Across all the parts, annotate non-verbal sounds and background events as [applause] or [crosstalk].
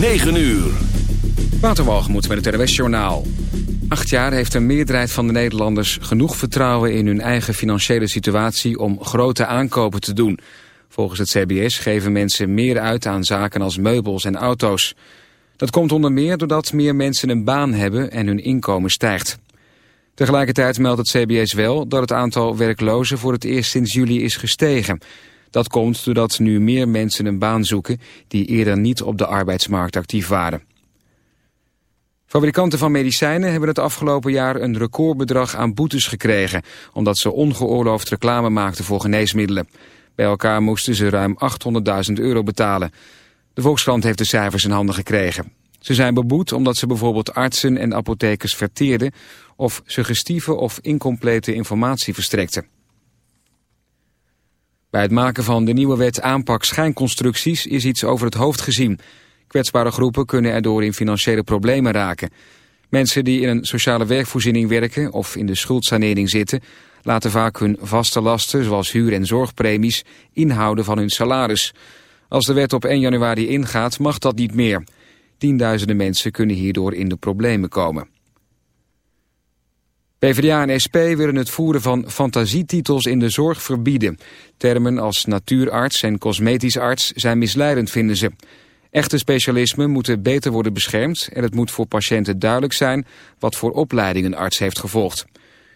9 uur. Waterwalgemoed met het RWS Journaal. Acht jaar heeft een meerderheid van de Nederlanders genoeg vertrouwen in hun eigen financiële situatie om grote aankopen te doen. Volgens het CBS geven mensen meer uit aan zaken als meubels en auto's. Dat komt onder meer doordat meer mensen een baan hebben en hun inkomen stijgt. Tegelijkertijd meldt het CBS wel dat het aantal werklozen voor het eerst sinds juli is gestegen. Dat komt doordat nu meer mensen een baan zoeken die eerder niet op de arbeidsmarkt actief waren. Fabrikanten van medicijnen hebben het afgelopen jaar een recordbedrag aan boetes gekregen, omdat ze ongeoorloofd reclame maakten voor geneesmiddelen. Bij elkaar moesten ze ruim 800.000 euro betalen. De Volkskrant heeft de cijfers in handen gekregen. Ze zijn beboet omdat ze bijvoorbeeld artsen en apothekers verteerden of suggestieve of incomplete informatie verstrekten. Bij het maken van de nieuwe wet aanpak schijnconstructies is iets over het hoofd gezien. Kwetsbare groepen kunnen erdoor in financiële problemen raken. Mensen die in een sociale werkvoorziening werken of in de schuldsanering zitten... laten vaak hun vaste lasten, zoals huur- en zorgpremies, inhouden van hun salaris. Als de wet op 1 januari ingaat, mag dat niet meer. Tienduizenden mensen kunnen hierdoor in de problemen komen. PvdA en SP willen het voeren van fantasietitels in de zorg verbieden. Termen als natuurarts en cosmetisch arts zijn misleidend, vinden ze. Echte specialismen moeten beter worden beschermd... en het moet voor patiënten duidelijk zijn wat voor opleiding een arts heeft gevolgd.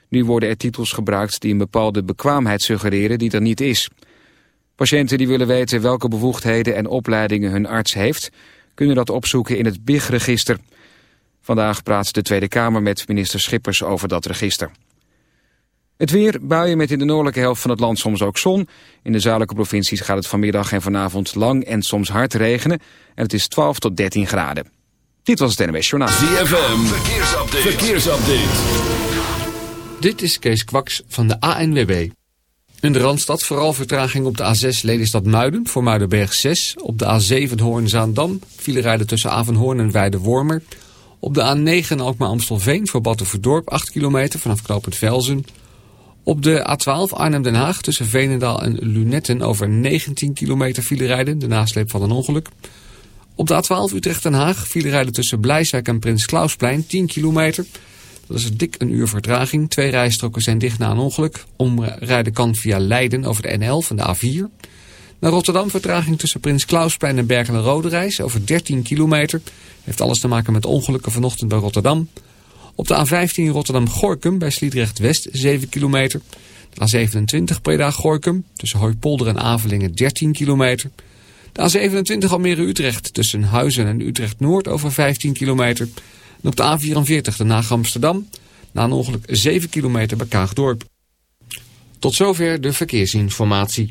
Nu worden er titels gebruikt die een bepaalde bekwaamheid suggereren die er niet is. Patiënten die willen weten welke bevoegdheden en opleidingen hun arts heeft... kunnen dat opzoeken in het BIG-register... Vandaag praat de Tweede Kamer met minister Schippers over dat register. Het weer, buien met in de noordelijke helft van het land soms ook zon. In de zuidelijke provincies gaat het vanmiddag en vanavond lang en soms hard regenen. En het is 12 tot 13 graden. Dit was het NWS Journaal. ZFM, verkeersupdate. verkeersupdate. Dit is Kees Kwaks van de ANWB. In de Randstad vooral vertraging op de A6 Lelystad Muiden voor Muidenberg 6. Op de A7 Hoorn-Zaandam file rijden tussen Avenhoorn en Weide-Wormer... Op de A9 Alkmaar-Amstelveen voor Battenverdorp 8 kilometer vanaf knooppunt Velzen. Op de A12 Arnhem-Den Haag tussen Veenendaal en Lunetten over 19 kilometer file rijden. De nasleep van een ongeluk. Op de A12 Utrecht-Den Haag file rijden tussen Blijswijk en Prins Klausplein 10 kilometer. Dat is dik een uur vertraging. Twee rijstroken zijn dicht na een ongeluk. Omrijden kan via Leiden over de N11 en de A4. Naar Rotterdam vertraging tussen Prins Klausplein en Berkel en over 13 kilometer. Heeft alles te maken met ongelukken vanochtend bij Rotterdam. Op de A15 Rotterdam-Gorkum bij Sliedrecht-West 7 kilometer. De A27 Breda-Gorkum tussen Hooipolder en Avelingen 13 kilometer. De A27 Almere-Utrecht tussen Huizen en Utrecht-Noord over 15 kilometer. En op de A44 de Haag Amsterdam na een ongeluk 7 kilometer bij Kaagdorp. Tot zover de verkeersinformatie.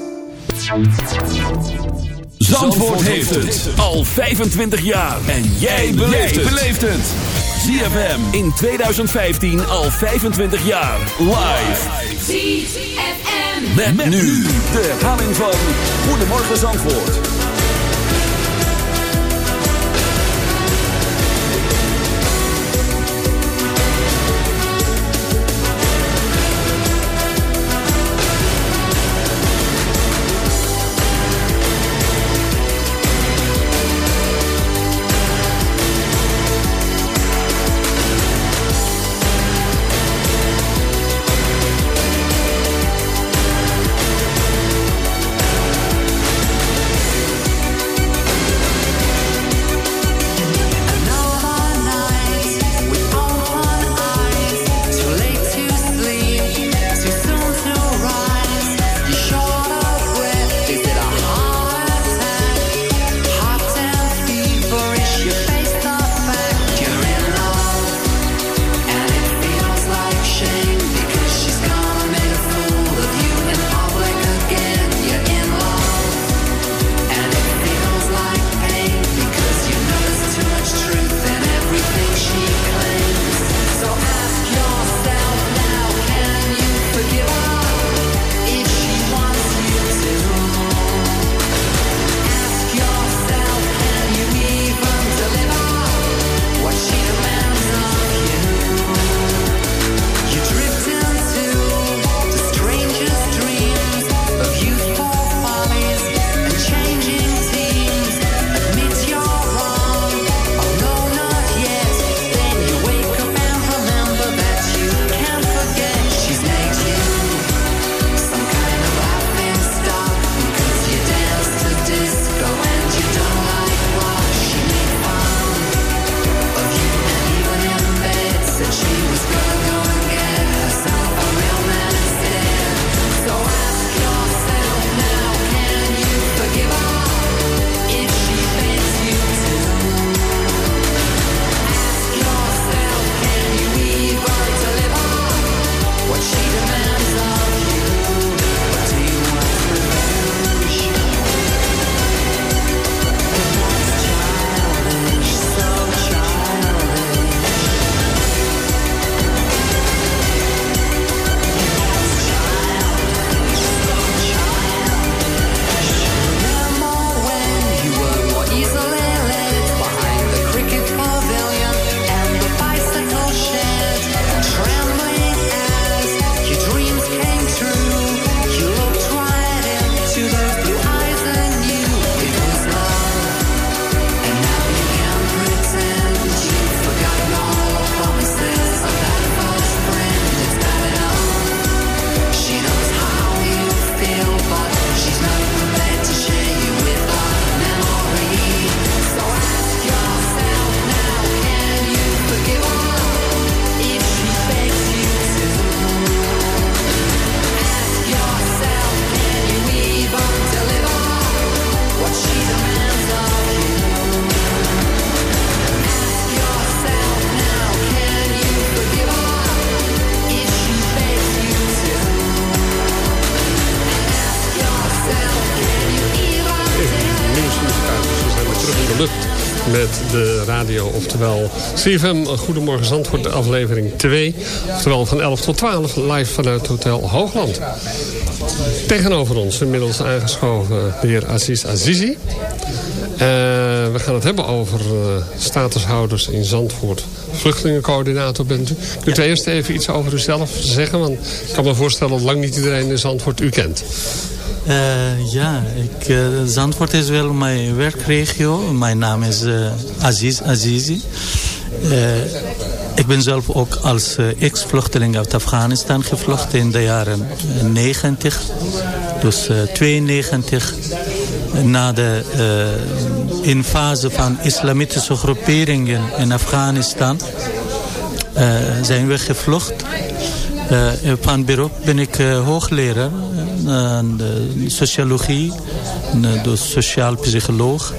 Zandvoort heeft het al 25 jaar. En jij beleeft het. ZFM in 2015 al 25 jaar. Live. ZFM. Met, met nu de herhaling van Goedemorgen Zandvoort. De radio. Oftewel CFM Goedemorgen Zandvoort, aflevering 2. Oftewel van 11 tot 12 live vanuit Hotel Hoogland. Tegenover ons inmiddels aangeschoven de heer Aziz Azizi. Uh, we gaan het hebben over uh, statushouders in Zandvoort. Vluchtelingencoördinator bent u. Kunt u eerst even iets over uzelf zeggen? Want ik kan me voorstellen dat lang niet iedereen in Zandvoort u kent. Uh, ja, ik, uh, Zandvoort is wel mijn werkregio. Mijn naam is uh, Aziz Azizi. ik ben zelf ook als ex-vluchteling uit Afghanistan gevlucht in de jaren 90. Dus 92 na de invase van islamitische groeperingen in Afghanistan zijn we gevlucht. Van beroep ben ik hoogleraar de sociologie, dus sociaal psycholoog.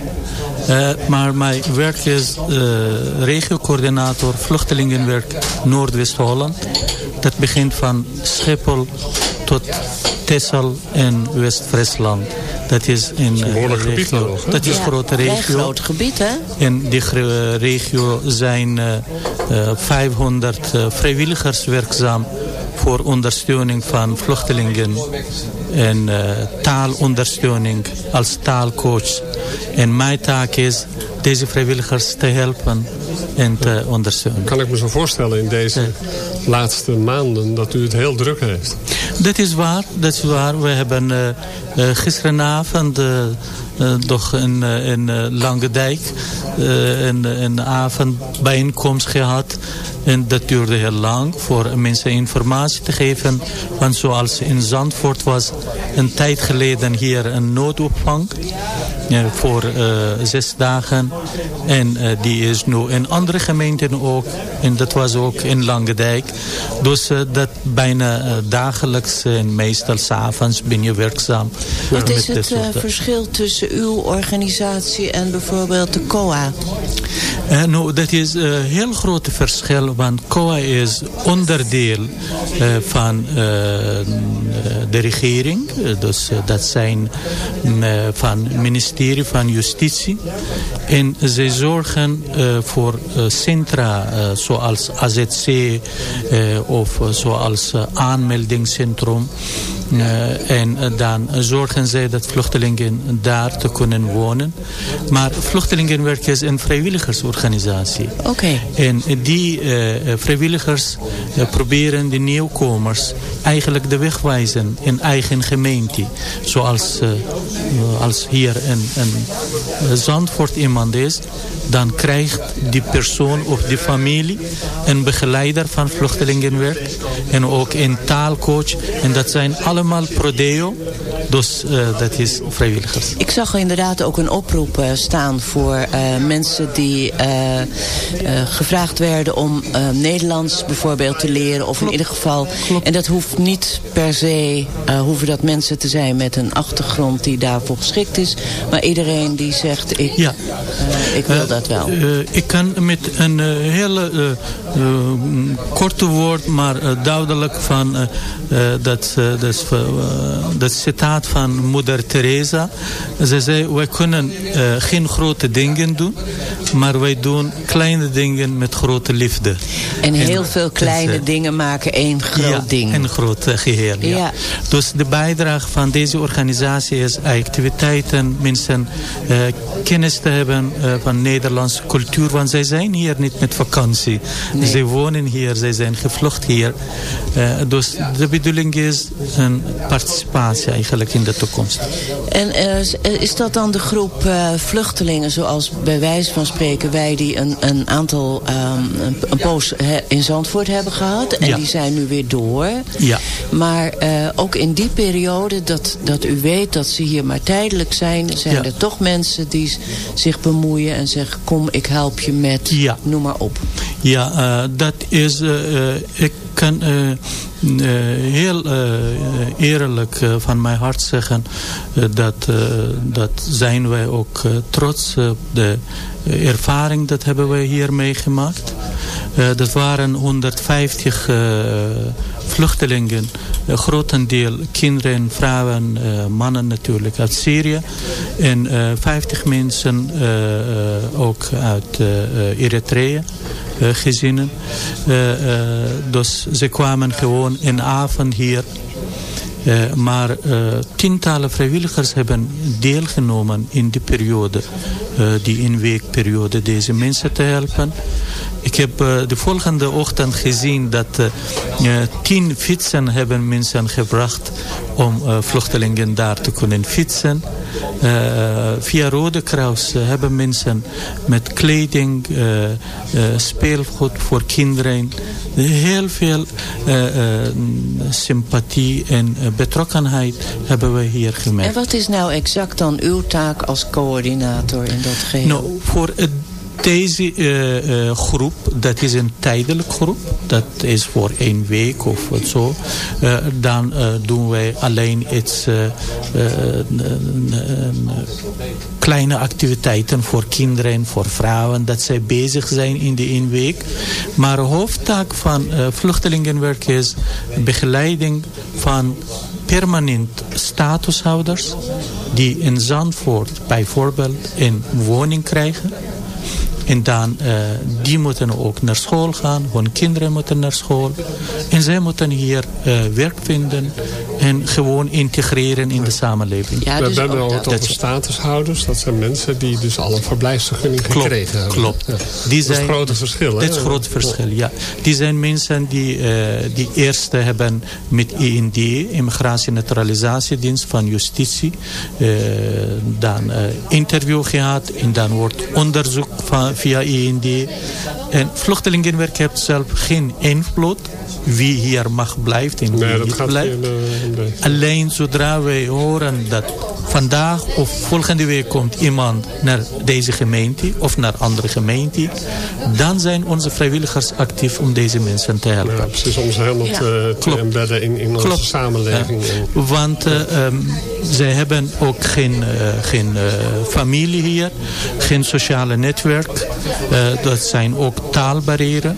Uh, maar mijn werk is uh, regiocoördinator vluchtelingenwerk Noordwest-Holland. Dat begint van Schiphol tot Texel en West-Friesland. Dat is in een behoorlijk gebied regio. Dat is een grote regio. groot gebied, hè? In die regio zijn uh, 500 vrijwilligers werkzaam voor ondersteuning van vluchtelingen en uh, taalondersteuning als taalcoach. En mijn taak is deze vrijwilligers te helpen en te ondersteunen. Kan ik me zo voorstellen in deze laatste maanden dat u het heel druk heeft? Dat is waar, dat is waar. We hebben uh, uh, gisteravond toch in, in Lange Dijk een, een avondbijeenkomst gehad. En dat duurde heel lang voor mensen informatie te geven. Want zoals in Zandvoort was een tijd geleden hier een noodopvang. voor uh, zes dagen. En uh, die is nu in andere gemeenten ook. En dat was ook in Langendijk. Dus uh, dat bijna dagelijks en meestal s'avonds ben je werkzaam. Wat is het verschil tussen uw organisatie en bijvoorbeeld de COA? nou, dat is een heel groot verschil. Want COA is onderdeel van de regering. Dus dat zijn van het ministerie van Justitie. En zij zorgen voor centra zoals AZC of zoals aanmeldingscentrum. En dan zorgen zij dat vluchtelingen daar te kunnen wonen. Maar vluchtelingenwerk is een vrijwilligersorganisatie. Oké. Okay. En die vrijwilligers proberen de nieuwkomers eigenlijk de weg wijzen in eigen gemeente. Zoals als hier een, een Zandvoort iemand is, dan krijgt die persoon of die familie een begeleider van vluchtelingenwerk en ook een taalcoach. En dat zijn allemaal prodeo, dus uh, dat is vrijwilligers. Ik zag inderdaad ook een oproep uh, staan voor uh, mensen die gevraagd werden om Nederlands bijvoorbeeld te leren. Of in ieder geval, Klopt. en dat hoeft niet per se, hoeven dat mensen te zijn met een achtergrond die daarvoor geschikt is. Maar iedereen die zegt, ik, ja. ik wil dat wel. ik kan met een hele korte woord, maar duidelijk van dat, dat, dat citaat van moeder Teresa. Ze zei, wij kunnen uh, geen grote dingen doen, maar wij doen kleine dingen met grote liefde. En heel en, veel kleine dus, dingen maken één groot ja, ding. een groot geheel, ja. Ja. Dus de bijdrage van deze organisatie is activiteiten, mensen uh, kennis te hebben van Nederlandse cultuur, want zij zijn hier niet met vakantie. Nee. Zij wonen hier, zij zijn gevlucht hier. dus de bedoeling is een participatie eigenlijk in de toekomst. En uh, is dat dan de groep uh, vluchtelingen zoals bij wijze van spreken wij die een, een aantal um, een, poos in Zandvoort hebben gehad en ja. die zijn nu weer door. Ja. Maar uh, ook in die periode dat, dat u weet dat ze hier maar tijdelijk zijn, zijn ja. er toch mensen die zich bemoeien en zeggen kom ik help je met, ja. noem maar op. Ja, dat is, ik kan heel eerlijk van mijn hart zeggen dat, dat zijn wij ook trots op de ervaring dat hebben wij hier meegemaakt. dat waren 150 vluchtelingen, grotendeel kinderen, vrouwen, mannen natuurlijk uit Syrië. En 50 mensen ook uit Eritrea gezinnen. dus ze kwamen gewoon in avond hier maar tientallen vrijwilligers hebben deelgenomen in die periode, die inweekperiode, deze mensen te helpen. Ik heb de volgende ochtend gezien dat tien fietsen hebben mensen gebracht om vluchtelingen daar te kunnen fietsen. via Rode Kruis hebben mensen met kleding, speelgoed voor kinderen, heel veel sympathie en betrokkenheid hebben we hier gemerkt. En wat is nou exact dan uw taak als coördinator in dat geheel? Nou, voor deze uh, uh, groep, dat is een tijdelijk groep. Dat is voor één week of zo. Uh, dan doen wij alleen iets kleine activiteiten voor kinderen, voor vrouwen. Dat zij bezig zijn in die één week. Maar de hoofdtaak van vluchtelingenwerk is begeleiding van permanent statushouders die in Zandvoort bijvoorbeeld een woning krijgen en dan, uh, die moeten ook naar school gaan. Hun kinderen moeten naar school. En zij moeten hier uh, werk vinden. En gewoon integreren in de samenleving. Ja, dus We hebben het over statushouders. Dat zijn mensen die dus al een verblijfsvergunning gekregen hebben. Klopt. Ja. Die dat is het grote verschil. Dat is het grote verschil, ja. Die zijn mensen die, uh, die eerste hebben met IND, Immigratie- en Naturalisatiedienst van Justitie. dan interview gehad. En dan wordt onderzoek van via IND. En vluchtelingenwerk heeft zelf geen invloed wie hier mag blijven en wie nee, niet blijft. Alleen zodra wij horen dat vandaag of volgende week komt iemand naar deze gemeente of naar andere gemeente, dan zijn onze vrijwilligers actief om deze mensen te helpen. Ja, precies, om ze helemaal ja. te, te embedden in, in onze samenleving. Ja. Want uh, um, zij hebben ook geen, uh, geen uh, familie hier, geen sociale netwerk. dat zijn ook taalbarrieren.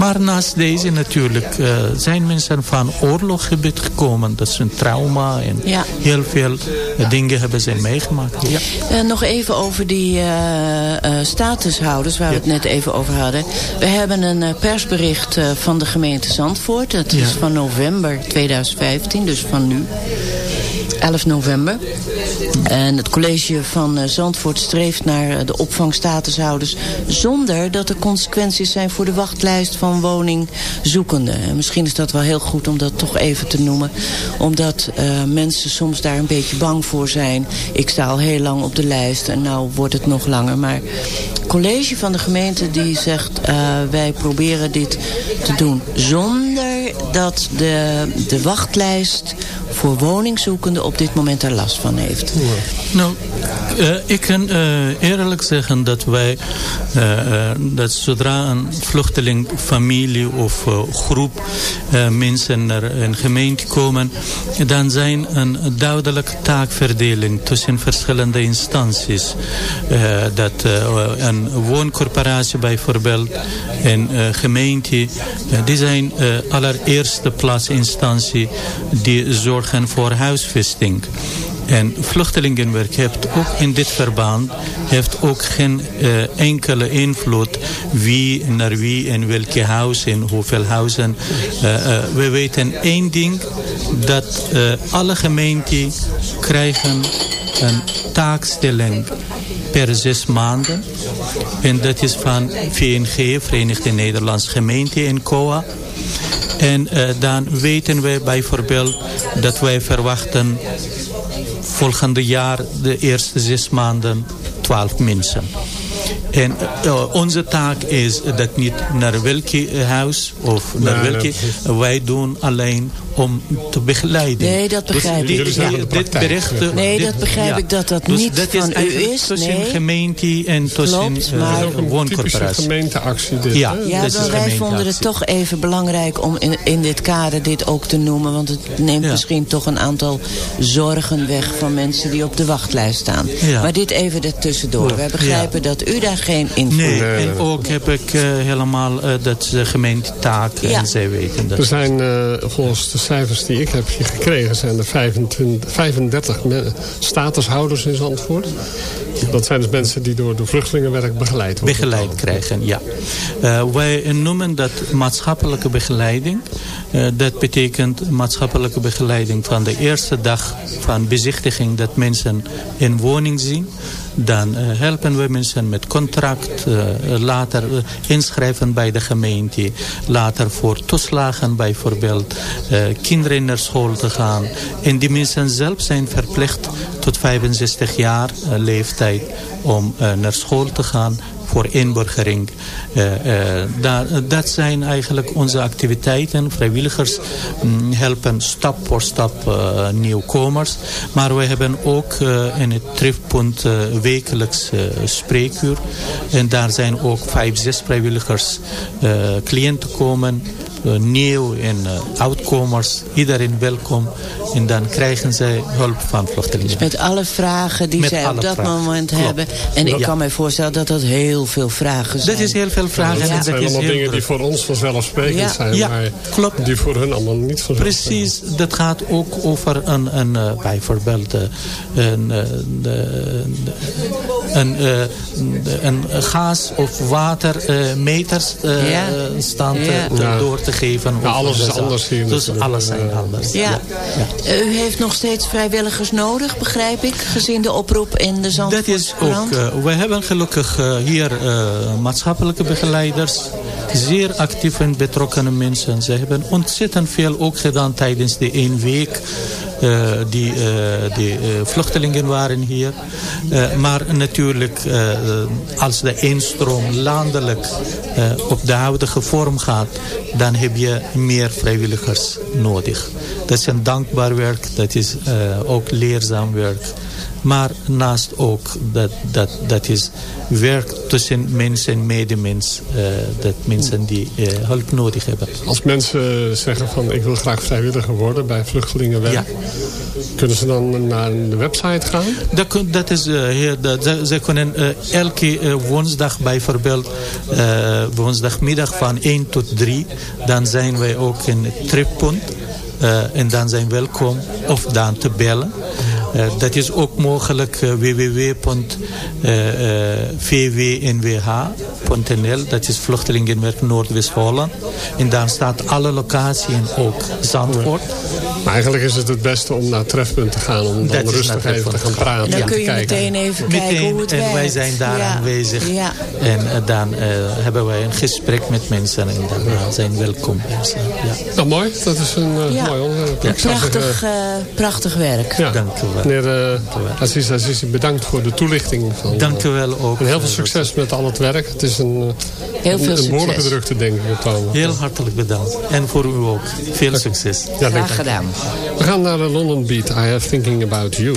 Maar naast deze natuurlijk uh, zijn mensen van oorloggebied gekomen. Dat is een trauma en ja. heel veel uh, dingen hebben ze meegemaakt. Ja. Uh, nog even over die statushouders waar we het net even over hadden. We hebben een persbericht van de gemeente Zandvoort. Dat is van november 2015, dus van nu. 11 november. En het college van Zandvoort streeft naar de opvangstatushouders... zonder dat er consequenties zijn voor de wachtlijst van woningzoekenden. En misschien is dat wel heel goed om dat toch even te noemen. Omdat uh, mensen soms daar een beetje bang voor zijn. Ik sta al heel lang op de lijst en nou wordt het nog langer. Maar het college van de gemeente die zegt... Uh, wij proberen dit te doen zonder dat de, de wachtlijst voor woningzoekenden op dit moment er last van heeft. Nou, uh, ik kan uh, eerlijk zeggen dat wij, uh, dat zodra een vluchteling, familie of groep mensen naar een gemeente komen, dan zijn een duidelijke taakverdeling tussen verschillende instanties. dat een wooncorporatie bijvoorbeeld, een gemeente, die zijn allereerste plaats instantie die zorgen voor huisvesting. En vluchtelingenwerk heeft ook in dit verband heeft ook geen uh, enkele invloed wie naar wie en welke huis en hoeveel huizen. Uh, uh, we weten één ding, dat alle gemeenten krijgen een taakstelling per zes maanden. En dat is van VNG, Verenigde Nederlandse Gemeenten en COA. En uh, dan weten we bijvoorbeeld dat wij verwachten volgende jaar de eerste zes maanden twaalf mensen. En uh, onze taak is dat niet naar welke huis of naar nee, welke... Nee, wij doen alleen om te begeleiden. Nee, dat Dus begrijp ik. die- Ja. dit bericht, Nee, dit- dat begrijp ik dat dat Dus niet dat is van u is. tussen Nee. gemeente en tussen Klopt, eh, maar- Dat is wooncorporatie. gemeenteactie dit. Ja. hè? Dit wij vonden het toch even belangrijk om in, in dit kader dit ook te noemen. Want het neemt Ja. misschien toch een aantal zorgen weg van mensen die op de wachtlijst staan. Ja. Maar dit even ertussendoor. Wij begrijpen dat u daar geen invloed Nee, Nee, en nee. ook heb ik eh, helemaal, eh, dat de gemeentetaak Ja. en zij weten dat. Er zijn eh, volgens de cijfers die ik heb gekregen... zijn er 25, 35 me- statushouders in Zandvoort. Dat zijn dus mensen die door de vluchtelingenwerk begeleid worden. begeleid krijgen, ja. Eh, wij noemen dat maatschappelijke begeleiding. Eh, dat betekent maatschappelijke begeleiding van de eerste dag van bezichtiging dat mensen een woning zien. Dan eh, helpen we mensen met contract, eh, later eh, inschrijven bij de gemeente, later voor toeslagen bijvoorbeeld, kinderen naar school te gaan. En die mensen zelf zijn verplicht tot 65 jaar leeftijd om naar school te gaan voor inburgering. Eh, eh, daar, dat zijn eigenlijk onze activiteiten. Vrijwilligers mm, helpen stap voor stap eh, nieuwkomers. Maar we hebben ook eh, in het trefpunt eh, wekelijks eh, spreekuur. En daar zijn ook vijf, zes vrijwilligers eh, cliënten komen. Eh, nieuw en eh, oudkomers. Iedereen welkom. En dan krijgen zij hulp van vluchtelingen. Met alle vragen die Met zij op dat vragen. moment Klopt. hebben. En ik Ja. kan mij voorstellen dat dat heel veel vragen zijn. Dat is heel veel vragen. Dat en zijn allemaal dingen die voor ons vanzelfsprekend Ja. zijn. Ja, maar klopt. die voor hun allemaal niet vanzelfsprekend Precies, dat gaat ook over een, een eh, bijvoorbeeld een, eh, een, eh, de- een gas- of watermeters eh Ja. stand eh, Ja. te- door te geven. Alles is anders hier Dus alles zijn Eh, anders. Ja. U heeft nog steeds vrijwilligers nodig, begrijp ik, gezien de oproep in de Dat is ook, eh, we hebben gelukkig eh, hier eh, maatschappelijke begeleiders, zeer actief en betrokkenen mensen. Ze hebben ontzettend veel ook gedaan tijdens de één week eh, die, eh, die eh, vluchtelingen waren hier. Eh, maar natuurlijk, eh, als de instroom landelijk eh, op de huidige vorm gaat, dan heb je meer vrijwilligers nodig. Dat is een dankbaar werk, dat is eh, ook leerzaam werk. Maar naast ook, dat, dat, dat is werk tussen mens en medemens. eh, dat mensen die eh, hulp nodig hebben. Als mensen zeggen van ik wil graag vrijwilliger worden bij vluchtelingenwerk. Ja. Kunnen ze dan naar de website gaan? Dat, dat is, heel, dat, ze, ze kunnen elke woensdag bijvoorbeeld, woensdagmiddag van 1 tot 3, dan zijn wij ook in het trippunt. En dan zijn welkom of dan te bellen. Eh, dat is ook mogelijk uh, www.vwnwh.nl. Dat is Vluchtelingenwerk Noordwest-Holland. En daar staat alle locaties en ook Zandvoort. Maar eigenlijk is het het beste om naar trefpunt te gaan. Om dan rustig even te gaan praten. En dan kun je kijken. meteen even kijken Meteen, hoe het en werkt. wij zijn daar Ja. aanwezig. Ja. En eh, dan eh, hebben wij een gesprek met mensen en dan eh, zijn welkom mensen. Ja. Nou mooi, dat is een eh, Ja. mooi onderwerp. Prachtig, eh, prachtig werk. ja. Dank u wel. Meneer uh, Aziz Azizi, bedankt voor de toelichting. Van, Dank u wel ook. En heel veel succes met al het werk. Het is een, eh, Heel veel een, een behoorlijke succes. drukte, denk ik, op ogenblik. Heel hartelijk bedankt. En voor u ook. Veel succes. Ja, Graag gedaan. We gaan naar de London Beat. I have thinking about you.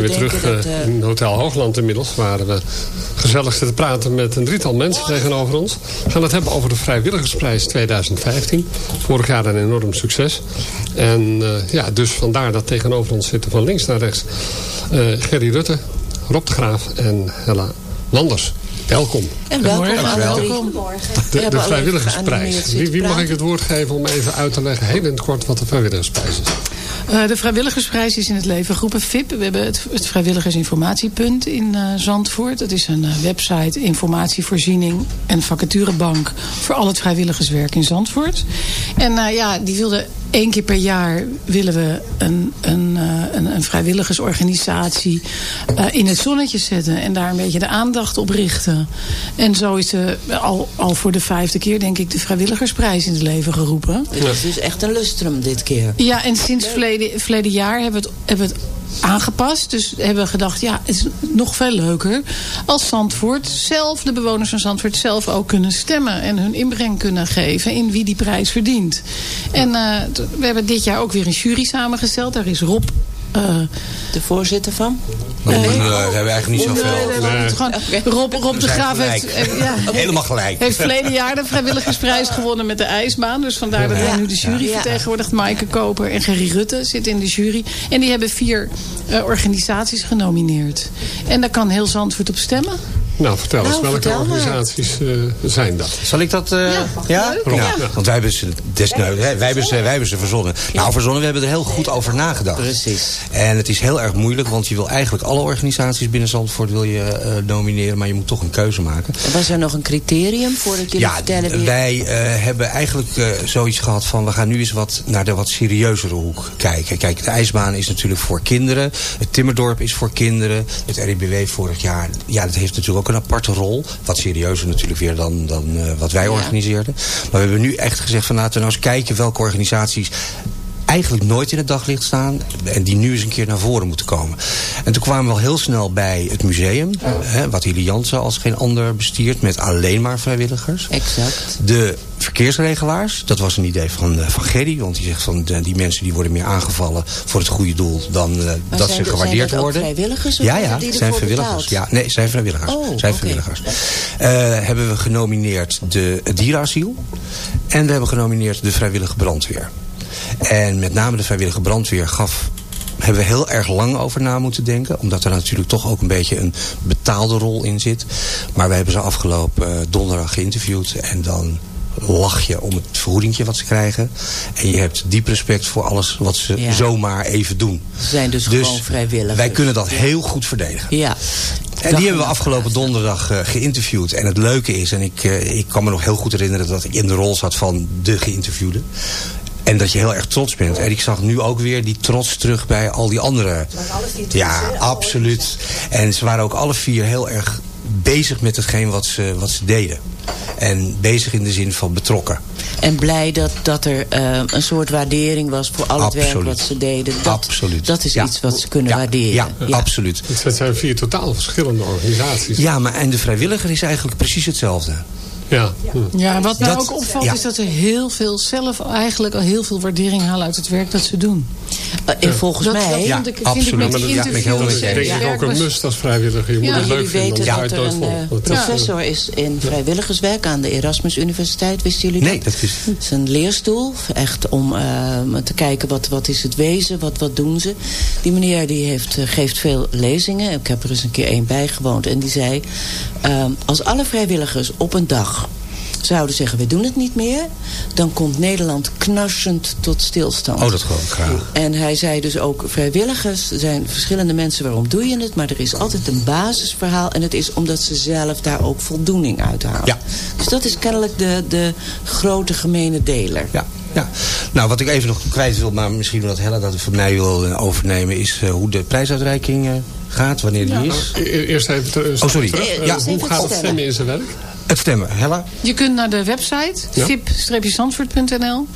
Zijn weer terug dat, eh, eh, in Hotel Hoogland inmiddels. Waar we gezellig zitten te praten met een drietal mensen tegenover ons. We gaan het hebben over de Vrijwilligersprijs 2015. Vorig jaar een enorm succes. En eh, ja, dus vandaar dat tegenover ons zitten van links naar rechts... eh, Gerry Rutte, Rob de Graaf en Hella Landers. Welkom. En welkom drie. De, de vrijwilligersprijs. Wie, wie mag ik het woord geven om even uit te leggen, heel in het kort, wat de vrijwilligersprijs is? Eh, de vrijwilligersprijs is in het leven geroepen VIP. We hebben het, vrijwilligersinformatiepunt in eh, Zandvoort. Dat is een eh, website, informatievoorziening en vacaturebank voor al het vrijwilligerswerk in Zandvoort. En ja, die wilde één keer per jaar willen we een, een, eh, een, een vrijwilligersorganisatie eh, in het zonnetje zetten. En daar een beetje de aandacht op richten. En zo is de, al, al voor de vijfde keer denk ik de vrijwilligersprijs in het leven geroepen. Dus het is dus echt een lustrum dit keer. Ja, en sinds verleden, verleden jaar hebben we het, hebben we het aangepast. Dus hebben we gedacht, ja, het is nog veel leuker als Zandvoort zelf, de bewoners van Zandvoort zelf ook kunnen stemmen. En hun inbreng kunnen geven in wie die prijs verdient. En eh, we hebben dit jaar ook weer een jury samengesteld. Daar is Rob... eh, De voorzitter van? Nee, daar hebben we eigenlijk niet zoveel. Nee, gewoon- Rob, Rob de Graaf heeft, gelijk. heeft- ja, Helemaal gelijk. heeft verleden jaar de vrijwilligersprijs gewonnen met de ijsbaan. Dus vandaar dat hij nu de jury Ja. vertegenwoordigt. Maaike Koper en Gerry Rutte zitten in de jury. En die hebben vier eh, organisaties genomineerd. En daar kan heel Zandvoort op stemmen. Nou, vertel eens, Nou, welke vertel organisaties eh, zijn dat? Zal ik dat... eh, Ja, ja? leuk. Nou, Ja. Want wij hebben ze desnoods, hè, wij hebben ze, wij hebben ze verzonnen. Nou, verzonnen, we hebben er heel goed over nagedacht. Precies. En het is heel erg moeilijk, want je wil eigenlijk alle organisaties binnen Zandvoort wil je eh, nomineren, maar je moet toch een keuze maken. Was er nog een criterium voordat jullie Ja, vertellen wie... wij eh, hebben eigenlijk eh, zoiets gehad van... we gaan nu eens wat naar de wat serieuzere hoek kijken. Kijk, de ijsbaan is natuurlijk voor kinderen. Het Timmerdorp is voor kinderen. Het RIBW vorig jaar, ja, dat heeft natuurlijk ook een aparte rol. Wat serieuzer natuurlijk weer dan, dan eh, wat wij organiseerden. Maar we hebben nu echt gezegd van laten we nou eens kijken... welke organisaties eigenlijk nooit in het daglicht staan... en die nu eens een keer naar voren moeten komen. En toen kwamen we al heel snel bij het museum... Hè, wat Hilly Jansen als geen ander bestiert... met alleen maar vrijwilligers. Exact. De verkeersregelaars, dat was een idee van, eh, van Gerry. Want die zegt van de- die mensen die worden meer aangevallen voor het goede doel dan eh, dat zijn ze gewaardeerd zijn worden. vrijwilligers of Ja, ja, die zijn vrijwilligers. betaald? Ja, nee, zijn vrijwilligers. Oh, zijn vrijwilligers. Eh, hebben we genomineerd de, dierenasiel. En we hebben genomineerd de vrijwillige brandweer. En met name de vrijwillige brandweer gaf hebben we heel erg lang over na moeten denken. Omdat er natuurlijk toch ook een beetje een betaalde rol in zit. Maar we hebben ze afgelopen eh, donderdag geïnterviewd. En dan lach je om het vergoedingje wat ze krijgen. En je hebt diep respect voor alles wat ze Ja. zomaar even doen. Ze zijn dus, gewoon vrijwilligers. wij kunnen dat heel goed verdedigen. Ja. En die hebben we afgelopen donderdag eh, geïnterviewd. En het leuke is, en ik, eh, ik kan me nog heel goed herinneren... dat ik in de rol zat van de geïnterviewde. En dat je heel erg trots bent. En ik zag nu ook weer die trots terug bij al die anderen. Ja, absoluut. En ze waren ook alle vier heel erg bezig met hetgeen wat ze, wat ze deden. En bezig in de zin van betrokken. En blij dat, dat er eh, een soort waardering was voor al het werk wat ze deden. Dat, Absoluut. Dat is Ja. iets wat ze kunnen Ja, waarderen. ja, absoluut. Het zijn vier totaal verschillende organisaties. Ja, maar en de vrijwilliger is eigenlijk precies hetzelfde. Ja. Ja, wat mij Dat- ook opvalt ja. is dat er heel veel zelf eigenlijk al heel veel waardering halen uit het werk dat ze doen. Eh, en volgens Dat- mij... dat Ja, ik, vind absoluut. ik met ja, ben ik helemaal met. Denk en ik ook een must als vrijwilliger. Je moet Ja, het leuk vinden, weten anders dat er het een eh, professor is in vrijwilligerswerk aan de Erasmus Universiteit. Wisten jullie dat? Nee, dat is... Het is een leerstoel, echt om eh, te kijken wat, wat is het wezen, wat, wat doen ze. Die meneer die heeft, eh, geeft veel lezingen. Ik heb er eens een keer één bijgewoond. En die zei, eh, als alle vrijwilligers op een dag zouden zeggen, we doen het niet meer... dan komt Nederland knarsend tot stilstand. Oh, dat geloof ik graag. En hij zei dus ook, vrijwilligers er zijn verschillende mensen, waarom doe je het? Maar er is altijd een basisverhaal en het is omdat ze zelf daar ook voldoening uit halen. Ja. Dus dat is kennelijk de, de grote gemene deler. Ja, ja. Nou, wat ik even nog kwijt wil, maar misschien omdat Hella dat van mij wil eh, overnemen... is eh, hoe de prijsuitreiking eh, gaat, wanneer die is. E- Eerst even terug. Oh, sorry. terug. Ja. Hoe gaat het stemmen in zijn werk? Het stemmen, Hella? Je kunt naar de website Ja. vip-zandvoort.nl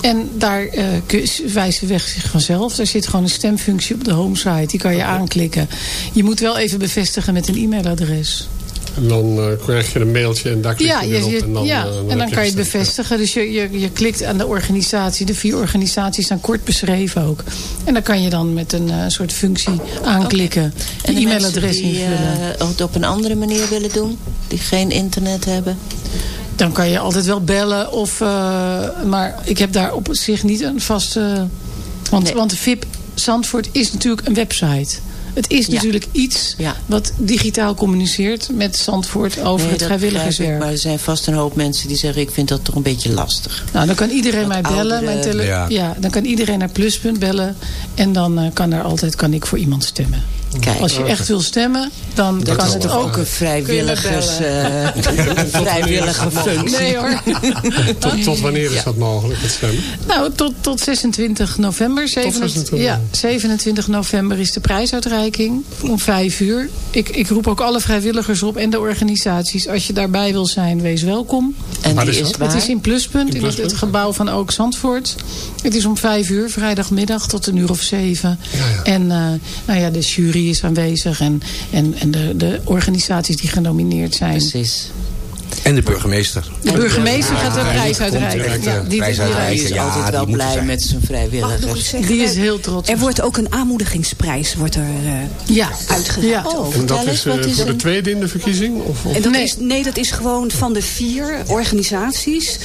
en daar kun- wijst de weg zich vanzelf. Er zit gewoon een stemfunctie op de homesite. Die kan je aanklikken. Je moet wel even bevestigen met een e-mailadres. En dan eh, krijg je een mailtje en daar klik je Ja, weer je, op. je- en dan, ja. eh, en dan kan je het bevestigen. Dus je, je, je klikt aan de organisatie. De vier organisaties zijn kort beschreven ook. En dan kan je dan met een eh, soort functie aanklikken. En De e-mailadres die invullen. eh, het op een andere manier willen doen? Die geen internet hebben? Dan kan je altijd wel bellen. Of, eh, maar ik heb daar op zich niet een vaste... Want, Nee. want de VIP Zandvoort is natuurlijk een website. Het is Ja. natuurlijk iets Ja. wat digitaal communiceert met Zandvoort over Nee, het vrijwilligerswerk. Maar er zijn vast een hoop mensen die zeggen... ik vind dat toch een beetje lastig. Nou, dan kan iedereen Wat mij bellen. oudere- Mijn tele- Ja. ja. dan kan iedereen naar Pluspunt bellen. En dan eh, kan er altijd kan ik voor iemand stemmen. Kijk, Als je echt wil stemmen, dan dat kan het ook. ook een vrijwilligers, eh, [laughs] vrijwillige functie. Nee hoor. [laughs] Tot, tot wanneer is Ja. dat mogelijk, het stemmen? Nou, tot, tot 26 november. 27, 26 ja, 27 november is de prijsuitreiking om 5 uur. Ik, ik roep ook alle vrijwilligers op en de organisaties. Als je daarbij wil zijn, wees welkom. En die is? Het is in Pluspunt, in, het gebouw van Ook Zandvoort. Het is om 5 uur, vrijdagmiddag tot een uur of 7. Ja, ja. En eh, nou ja, de jury is aanwezig en, en, en de, de organisaties die genomineerd zijn. Precies. En de burgemeester. De burgemeester gaat de prijs uitreiken. Ja, die, prijs die- die- uitreiken. Die is Ja, altijd wel blij zijn. met zijn vrijwilligers. die is heel trots. Er wordt ook een aanmoedigingsprijs wordt er, eh, ja, uitgereikt. Oh, En dat is eh, is voor de tweede in de verkiezing? Of, of- En dat Nee. Is, nee, dat is gewoon van de vier organisaties.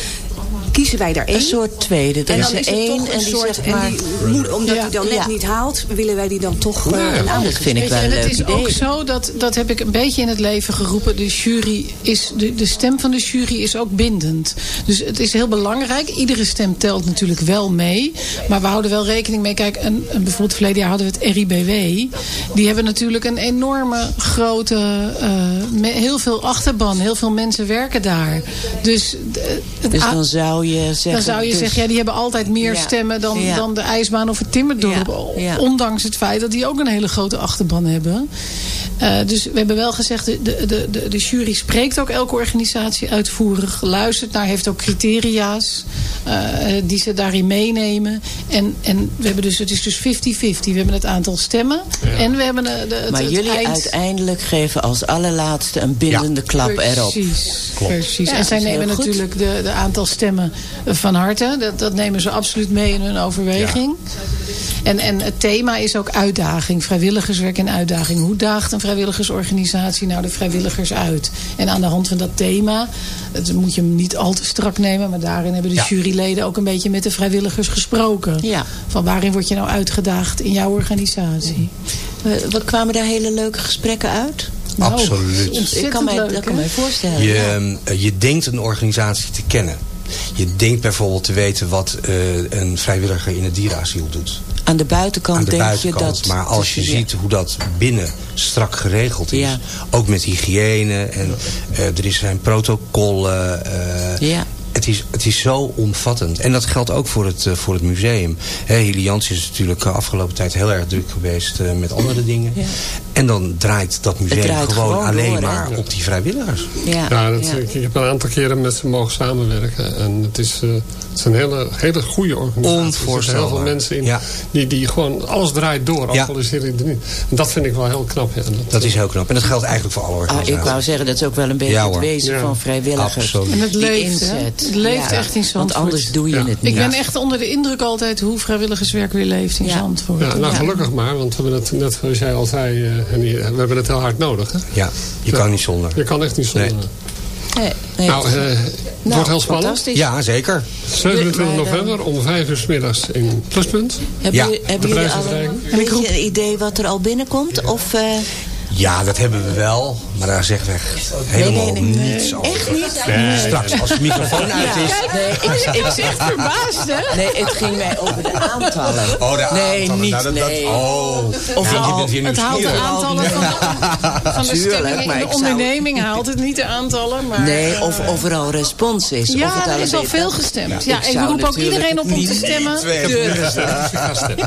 Kiezen wij daar één. Een soort tweede. Er en is dan er is het één toch en een die soort... maar... en die, moet- omdat Ja. hij dan net Ja. niet haalt, willen wij die dan toch eh, Ja. een Oh, dat vind ik wel een en het leuk is idee. ook zo, dat, dat heb ik een beetje in het leven geroepen. De jury is, de, de stem van de jury is ook bindend. Dus het is heel belangrijk. Iedere stem telt natuurlijk wel mee. Maar we houden wel rekening mee. Kijk, een, een, bijvoorbeeld verleden jaar hadden we het RIBW. Die hebben natuurlijk een enorme grote, eh, me- heel veel achterban. Heel veel mensen werken daar. Dus, de- het Dus dan zou je zeggen... dan zou je dus- zeggen, ja, die hebben altijd meer Ja. stemmen dan, Ja. dan de ijsbaan of het timmerdorp. Ja. Ondanks het feit dat die ook een hele grote achterban hebben. Eh, dus we hebben wel gezegd, de, de, de, de- jury spreekt ook elke organisatie uitvoerig. Luistert naar, heeft ook criteria's die ze daarin meenemen. En, en we hebben dus, het is dus 50-50. We hebben het aantal stemmen. En we hebben de, de, het, Maar het jullie eind... uiteindelijk geven als allerlaatste een bindende klap erop. Precies. Precies. Ja, en zij nemen natuurlijk de, de aantal stemmen van harte. Dat, dat nemen ze absoluut mee in hun overweging. En, en het thema is ook uitdaging. Vrijwilligerswerk en uitdaging. Hoe daagt een vrijwilligersorganisatie nou de vrijwilligers uit? En aan de hand van dat thema, dat moet je hem niet al te strak nemen. Maar daarin hebben de Ja. juryleden ook een beetje met de vrijwilligers gesproken. Ja. Van waarin word je nou uitgedaagd in jouw organisatie? Eh, Wat kwamen daar hele leuke gesprekken uit? Nou, Absoluut. ontzettend Ik kan mij, leuk, dat kan mij voorstellen. Je, ja. eh, je denkt een organisatie te kennen. Je denkt bijvoorbeeld te weten wat eh, een vrijwilliger in het dierenasiel doet. Aan de buitenkant aan de denk buitenkant. je dat... maar als je ja. ziet hoe dat binnen strak geregeld is. Ja. Ook met hygiëne. En eh, er is- zijn protocollen. eh, Ja. Het, is, het is zo omvattend. En dat geldt ook voor het, eh, voor het museum. Hè, Hilly Jans is natuurlijk de afgelopen tijd heel erg druk geweest eh, met andere dingen. Ja. En dan draait dat museum draait gewoon, gewoon alleen door, maar op die vrijwilligers. Ja, Ja, dat, ja. Ik, ik heb een aantal keren met ze mogen samenwerken. En het is, eh, het is een hele, hele goede organisatie. Er zitten heel veel mensen in Ja. die, die gewoon alles draait door. Ook al is er niet. En dat vind ik wel heel knap. Ja. Dat is heel knap. En dat geldt eigenlijk voor alle Ah, organisaties. ik wou zeggen, dat is ook wel een beetje Ja, het wezen Ja. van vrijwilligers. Absoluut. En het Die leeft, hè? inzet. Het leeft echt in Want Zandvoort. anders doe je Ja. het niet. Ik ben echt onder de indruk altijd hoe vrijwilligerswerk weer leeft in Ja. Zandvoort. Ja, nou gelukkig maar, want we hebben het net zoals jij al zei, eh, we hebben het heel hard nodig. Hè? Ja, je kan niet zonder. Je kan echt niet zonder. Nee. Nee, nee. Nou, eh, het Nou, wordt heel spannend. Ja, zeker. 27 Maar, eh, november om 5 uur 's middags in Pluspunt. Hebben, Ja, jullie- hebben de jullie al prijsuitreiking. een, beetje een idee wat er al binnenkomt? Of, eh, Ja, dat hebben we wel. Maar daar zeggen we helemaal nee, nee, nee. niets over. Echt niet? Nee. Straks, als de microfoon uit is... Nee, ik, ik, echt verbaasd, hè? nee, het ging mij over de aantallen. Oh, de nee, aantallen. niet. Nou, dat- dat- nee. oh. Of Ja, al- je bent hier Het haalt de aantallen van de, [laughs] van de Tuurlijk, stemmingen maar in ik de zou- onderneming. [laughs] Haalt het niet de aantallen, maar... Nee, of, of er al respons is. of Ja, het er is al veel gestemd. Ja, Ja, ik en we zou roepen ook iedereen op om te stemmen. Durven.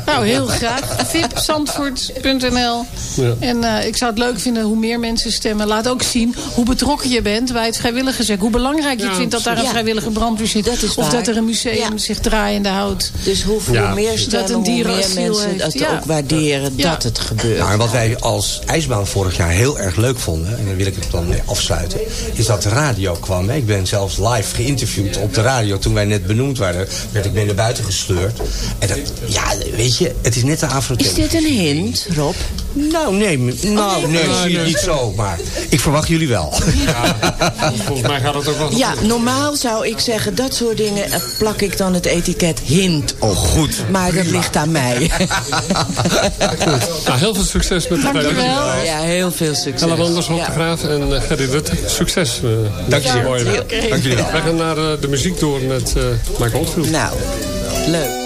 Nou, heel graag. vipzandvoort.nl Ja. En eh, ik zou het leuk vinden hoe meer mensen stemmen. Laat ook zien hoe betrokken je bent bij het vrijwilligerswerk. Hoe belangrijk je Ja, vindt dat daar een ja. vrijwillige brandweer zit. Dat of waar. dat er een museum zich draaiende houdt. Dus hoe, hoe Ja, meer stemmen, Dat een hoe meer mensen heeft. het Ja. ook waarderen Ja. dat het gebeurt. Nou, en wat wij als ijsbaan vorig jaar heel erg leuk vonden... en daar wil ik het dan mee afsluiten... is dat de radio kwam. hè. Ik ben zelfs live geïnterviewd op de radio. Toen wij net benoemd werden, werd ik mee naar buiten gesleurd. En dat, ja, weet je, het is net de afro Is dit een hint, Rob? Nou, nee, nou, nee, zie je niet zo. Maar ik verwacht jullie wel. Volgens mij gaat het ook wel Ja, normaal zou ik zeggen, dat soort dingen eh, plak ik dan het etiket hint op. Goed. Maar dat ligt aan mij. [laughs] Nou, heel veel succes met de Dankjewel. Ja, heel veel succes. Ella Wanders, Rob Ja. de Graaf en uh, Gerry Rutte. Succes. Uh, Dank je jullie wel. Wij gaan naar uh, de muziek door met uh, Mike Oldfield. Nou, leuk.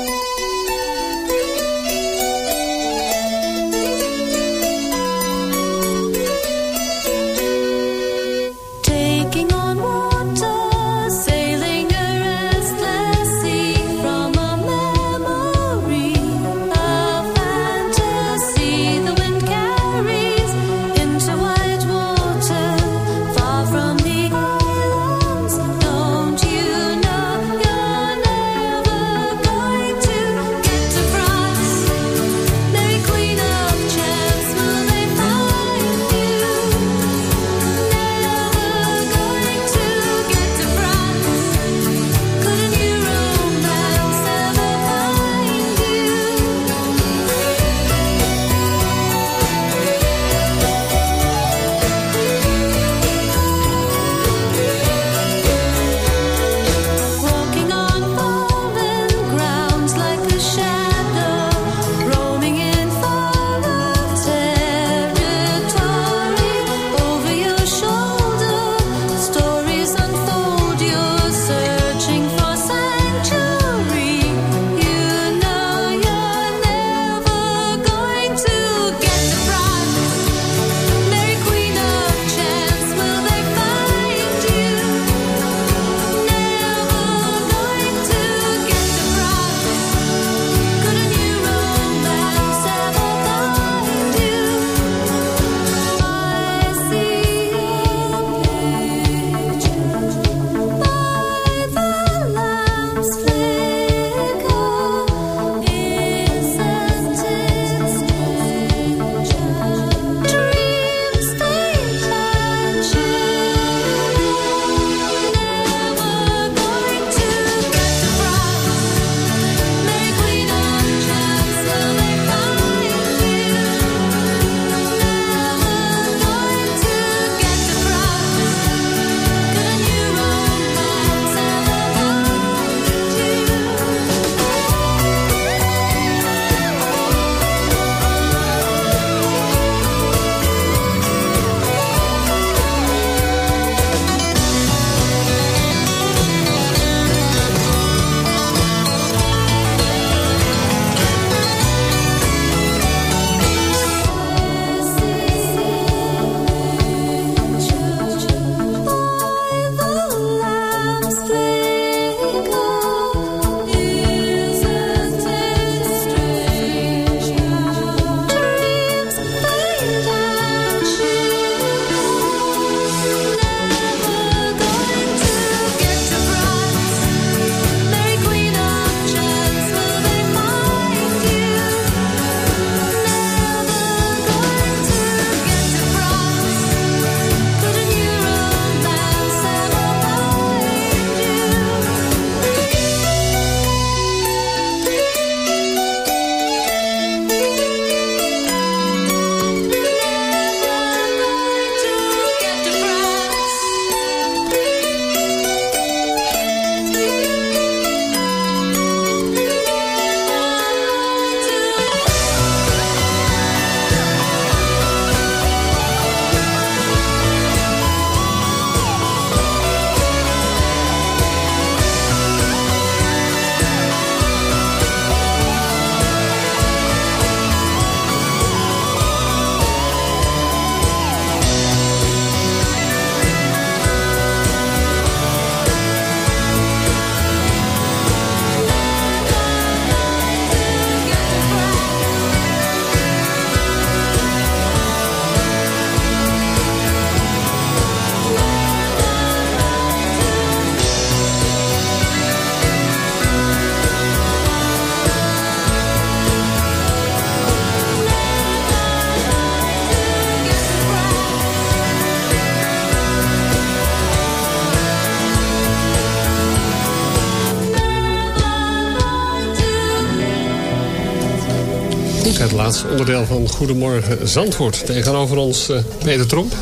Laatste onderdeel van Goedemorgen Zandvoort. Tegenover ons eh, Peter Tromp.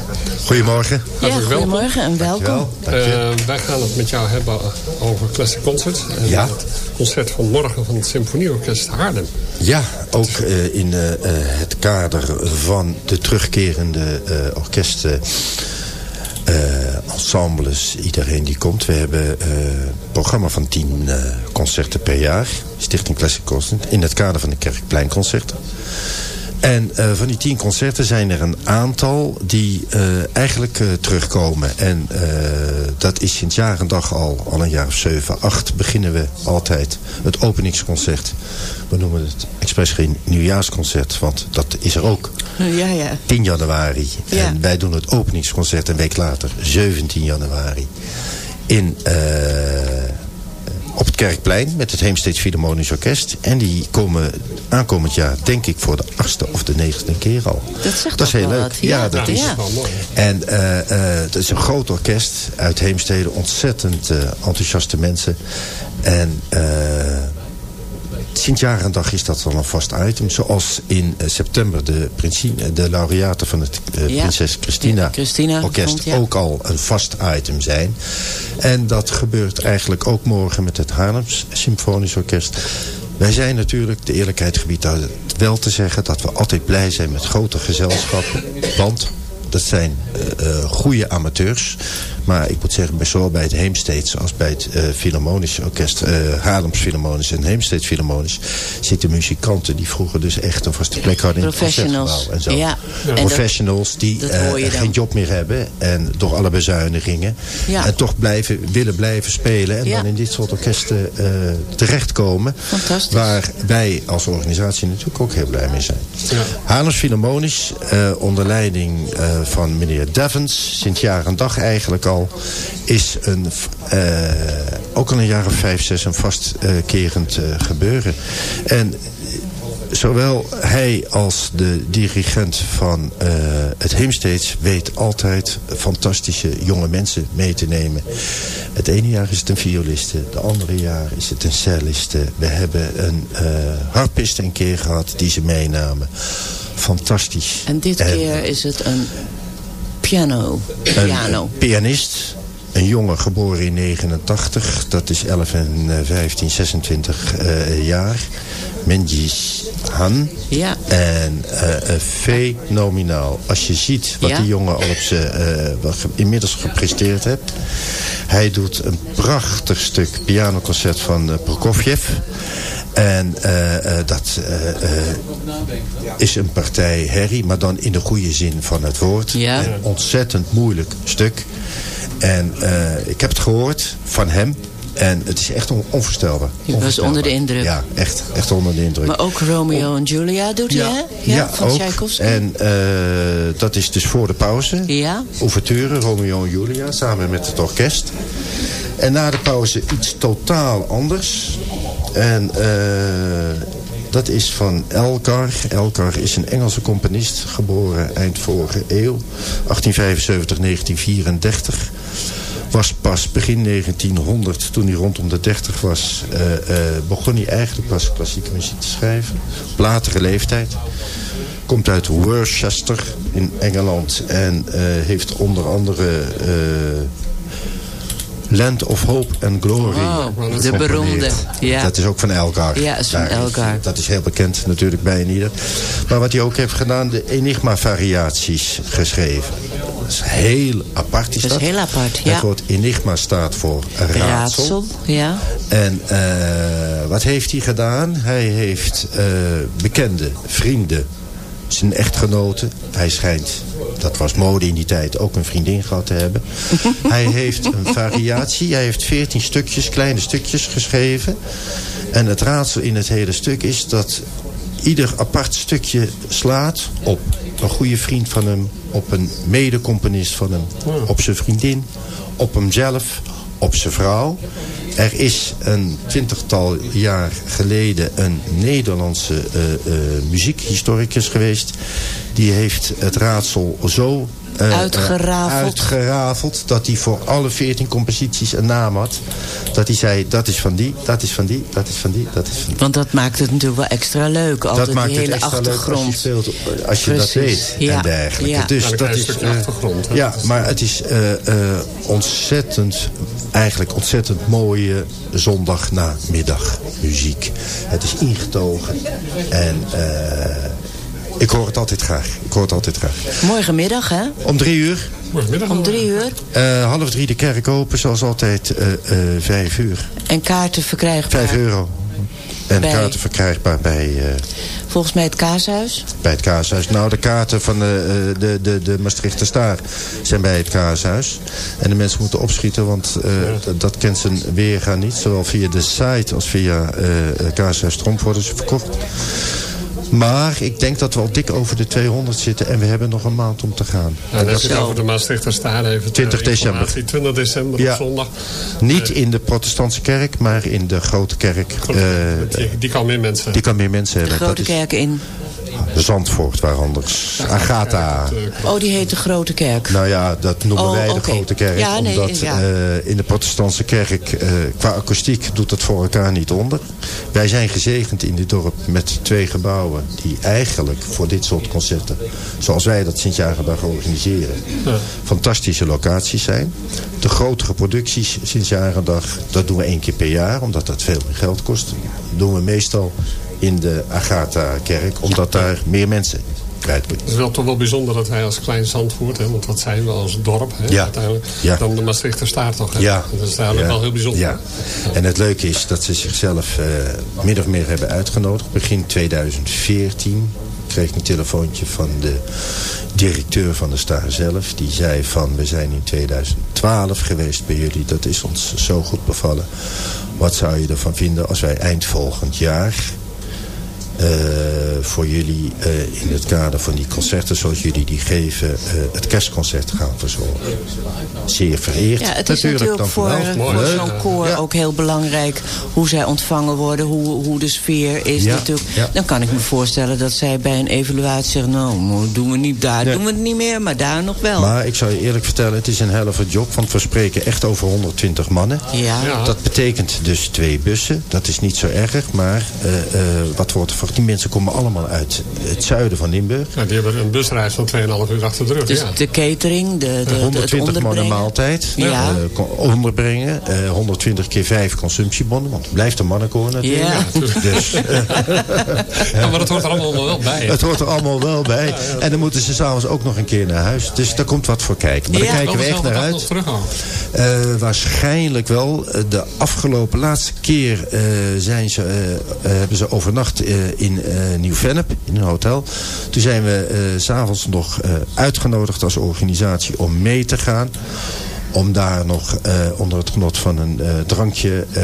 Goedemorgen. Ja, Hartelijk welkom. goedemorgen en welkom. Eh, wij gaan het met jou hebben over Classic Concert. En Ja. het concert van morgen van het Symfonieorkest Haarlem. Ja, ook eh, in het kader van de terugkerende eh, orkesten, eh, ensembles, iedereen die komt. We hebben eh, een programma van tien eh, concerten per jaar, Stichting Classic Concert, in het kader van de Kerkpleinconcerten. En eh, van die tien concerten zijn er een aantal die eh, eigenlijk eh, terugkomen. En dat is sinds jaar en dag al, al een jaar of zeven, acht, beginnen we altijd het openingsconcert. We noemen het expres geen nieuwjaarsconcert, want dat is er ook. Ja, ja. 10 januari. Ja. En wij doen het openingsconcert een week later, 17 januari. In, op het Kerkplein met het Heemsteeds Philharmonisch Orkest. En die komen aankomend jaar, denk ik, voor de achtste of de negende keer al. Dat zegt Dat is heel wel leuk. wat. Ja, dat is ja. En eh, eh, het is een groot orkest uit Heemstede. Ontzettend eh, enthousiaste mensen. En eh, sinds jaar en dag is dat wel een vast item. Zoals in eh, september de, princi- de laureaten van het eh. Prinses Christina, Ja, Christina Orkest vond, ja. ook al een vast item zijn. En dat gebeurt eigenlijk ook morgen met het Haarlems Symfonisch Orkest. Wij zijn natuurlijk, de eerlijkheid gebiedt dat wel te zeggen... dat we altijd blij zijn met grote gezelschappen. Want dat zijn eh eh, goede amateurs. Maar ik moet zeggen, bij- zowel bij het Heemsteeds als bij het eh Philharmonisch Orkest... eh Haarlems Philharmonisch en Heemsteeds Philharmonisch... zitten muzikanten die vroeger dus echt een vaste plek hadden in het Professionals. concertgebouw. En zo. Ja. Professionals die dat eh, geen job meer hebben. En door alle bezuinigingen. Ja. En toch blijven, willen blijven spelen. En Ja. dan in dit soort orkesten eh, terechtkomen. Fantastisch. Waar wij als organisatie natuurlijk ook heel blij mee zijn. Haarlems Philharmonisch, eh, onder leiding eh, van meneer Devens, sinds jaar en dag eigenlijk al, is een, eh, ook al een jaar of vijf, zes een vastkerend eh gebeuren. En zowel hij als de dirigent van eh, het Heemsteeds weet altijd fantastische jonge mensen mee te nemen. Het ene jaar is het een violiste, de andere jaar is het een celliste. We hebben een eh harpist een keer gehad die ze meenamen. Fantastisch. En dit keer is het een piano. Een Piano. pianist, een jongen geboren in 89, dat is 11 en eh, 15, 26 eh, jaar. Menjis Han. Ja. En eh, eh, fenomenaal. Als je ziet wat Ja. die jongen al op eh, ge- inmiddels gepresteerd heeft. Hij doet een prachtig stuk pianoconcert van eh, Prokofjev. En eh, eh, dat eh, is een partij herrie, maar dan in de goede zin van het woord. Ja. Een ontzettend moeilijk stuk. En ik heb het gehoord van hem. En het is echt on- onvoorstelbaar. Je was onder de indruk. Ja, echt, echt onder de indruk. Maar ook Romeo en Julia doet hij, hè? Ja, van ook. Tchaikovsky. En dat is dus voor de pauze. Ja. Ouverture, Romeo en Julia, samen met het orkest. En na de pauze iets totaal anders. En eh, dat is van Elgar. Elgar is een Engelse componist, geboren eind vorige eeuw. 1875, 1934 was pas begin 1900, toen hij rondom de 30 was... eh, eh, begon hij eigenlijk pas klassieke muziek te schrijven. Op latere leeftijd. Komt uit Worcester in Engeland. En heeft onder andere... Land of Hope and Glory. Oh, de beroemde, ja. Dat is ook van Elgar. Ja, is van Elgar. dat is heel bekend natuurlijk bij ieder. Maar wat hij ook heeft gedaan, de Enigma-variaties geschreven. Dat is heel apart. Is Dat is heel apart, ja. Het woord Enigma staat voor raadsel. Raadsel, ja. En eh, wat heeft hij gedaan? Hij heeft eh, bekende vrienden, zijn echtgenoten. Hij schijnt, dat was mode in die tijd, ook een vriendin gehad te hebben. [laughs] hij heeft een variatie. Hij heeft veertien stukjes, kleine stukjes geschreven. En het raadsel in het hele stuk is dat ieder apart stukje slaat op een goede vriend van hem, op een medecomponist van hem, op zijn vriendin, op hemzelf, op zijn vrouw. Er is een twintigtal jaar geleden een Nederlandse eh, eh, muziekhistoricus geweest. Die heeft het raadsel zo eh, Uitgerafeld. uitgerafeld. Dat hij voor alle 14 composities een naam had. Dat hij zei, dat is van die, dat is van die, dat is van die, dat is van die. Want dat maakt het natuurlijk wel extra leuk. Altijd dat maakt die het hele extra leuk als je, achtergrond. speelt, als je dat weet ja, en dergelijke. ja. Dus dan dat is, een stukje eh, achtergrond, hè. Ja, maar het is eh, eh, ontzettend, eigenlijk ontzettend mooie zondagnamiddag muziek. Het is ingetogen en eh, ik hoor het altijd graag. Ik hoor het altijd graag. Morgenmiddag, hè? Om drie uur, Morgenmiddag Om drie uur. eh, half drie de kerk open, zoals altijd eh, eh, vijf uur. En kaarten verkrijgbaar. Vijf euro. En Bij- kaarten verkrijgbaar bij, eh, Volgens mij het Kaashuis. bij het kaashuis. Nou, de kaarten van de, eh, de, de, de Maastrichter Staar zijn bij het kaashuis. En de mensen moeten opschieten, want eh, dat kent zijn weergaan niet. Zowel via de site als via eh kaashuis Tromp worden ze verkocht. Maar ik denk dat we al dik over de 200 zitten en we hebben nog een maand om te gaan. Ja, dan heb je het over de Maastrichter Staat even. 20 ter december. informatie. 20 december Ja. op zondag. Niet in de protestantse kerk, maar in de grote kerk. eh, Die, die kan meer mensen. die kan meer mensen De hebben. Grote dat is Kerk in. Zandvoort, waar anders. Agatha. Oh, die heet de Grote Kerk. Nou ja, dat noemen Oh, wij de grote kerk. Ja, nee, omdat ja. eh, in de protestantse kerk, eh, qua akoestiek, doet het voor elkaar niet onder. Wij zijn gezegend in dit dorp met twee gebouwen die eigenlijk voor dit soort concerten, zoals wij dat Sint-Jagendag organiseren, fantastische locaties zijn. De grotere producties Sint-Jagendag, dat doen we één keer per jaar, omdat dat veel meer geld kost. Dat doen we meestal in de Agatha-kerk, omdat daar meer mensen kwijt kunnen. Het is wel toch wel bijzonder dat wij als klein Zandvoort, hè, want wat zijn we als dorp hè, Ja. uiteindelijk, Ja. dan de Maastrichter Staat toch. Hè? Ja. Dat is eigenlijk Ja. wel heel bijzonder. Ja. En het leuke is dat ze zichzelf eh min of meer hebben uitgenodigd. Begin 2014 kreeg ik een telefoontje van de directeur van de Star zelf. Die zei van, we zijn in 2012 geweest bij jullie. Dat is ons zo goed bevallen. Wat zou je ervan vinden als wij eind volgend jaar... eh, voor jullie eh, in het kader van die concerten zoals jullie die geven... eh, het kerstconcert gaan verzorgen. Zeer vereerd. Ja, het is natuurlijk dan voor, wel. voor zo'n koor ook heel belangrijk hoe zij ontvangen worden, hoe, hoe de sfeer is Ja, natuurlijk. ja. Dan kan ik me voorstellen dat zij bij een evaluatie zeggen, nou, nou, doen we niet daar, Nee. doen we het niet meer, maar daar nog wel. Maar ik zou je eerlijk vertellen, het is een helft job. Want we spreken echt over 120 mannen. Ja. Ja. Dat betekent dus twee bussen. Dat is niet zo erg. Maar eh, eh, wat wordt er Die mensen komen allemaal uit het zuiden van Limburg. Ja, die hebben een busreis van 2,5 uur achter de rug. Dus ja. de catering, de, de, de, het 120 man een maaltijd. Ja. eh, onderbrengen. eh, 120 keer 5 consumptiebonnen. Want het blijft een mannenkoor natuurlijk. Ja. [laughs] Dus, eh, [laughs] Ja, maar dat hoort er allemaal wel bij. hè. het hoort er allemaal wel bij. En dan moeten ze s'avonds ook nog een keer naar huis. Dus daar komt wat voor kijken. Maar Ja. daar kijken we echt naar uit. terug? Eh, waarschijnlijk wel. Eh, De afgelopen laatste keer eh, zijn ze, eh, eh, hebben ze overnacht eh, in eh Nieuw-Vennep, in een hotel. Toen zijn we eh, s s'avonds nog eh, uitgenodigd als organisatie om mee te gaan. Om daar nog eh, onder het genot van een eh, drankje eh,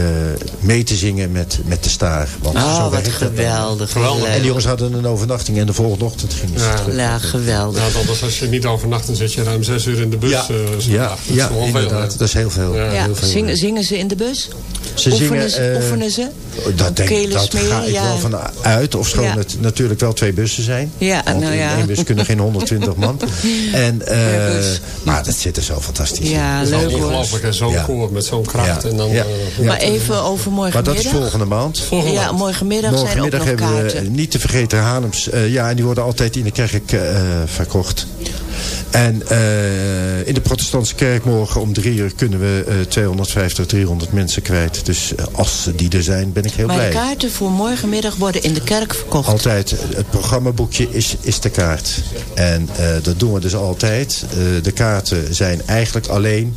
mee te zingen met, met de staar. Want Oh, zo wat dat geweldig. Geweldig. En die jongens hadden een overnachting en de volgende ochtend gingen ze Ja. terug. Ja, geweldig. Ja, anders als je niet overnacht, dan zit je ruim 6 uur in de bus. Ja, eh, ja. Dat is ja wel veel, inderdaad. Dat is heel veel. Ja. Ja, heel veel. zingen, zingen ze in de bus? Ze oefenen, zingen, ze, eh, oefenen ze? Dat, denk, Kelen dat ga ik ja. wel van uit. Of schoon Ja. het natuurlijk wel twee bussen zijn. Ja, Want nou in ja. één bus kunnen geen 120 man. [laughs] En, eh, maar dat zit er zo fantastisch Ja, in. Dat is wel leuk hoor. ongelooflijk, hè. Zo'n Ja. koor met zo'n kracht. Ja. En dan, Ja. eh, Ja. Maar even over Maar dat is morgenmiddag. volgende maand. volgende Ja, maand. morgenmiddag, zijn er ook Morgenmiddag nog hebben we kaarten. niet te vergeten Haarlems. eh, ja, en die worden altijd in de kerk eh, verkocht. En eh, in de protestantse kerk morgen om drie uur kunnen we eh, 250, 300 mensen kwijt. Dus eh, als die er zijn, ben ik heel Maar blij. de kaarten voor morgenmiddag worden in de kerk verkocht. Altijd, het programmaboekje is, is de kaart. En eh, dat doen we dus altijd. Eh, de kaarten zijn eigenlijk alleen...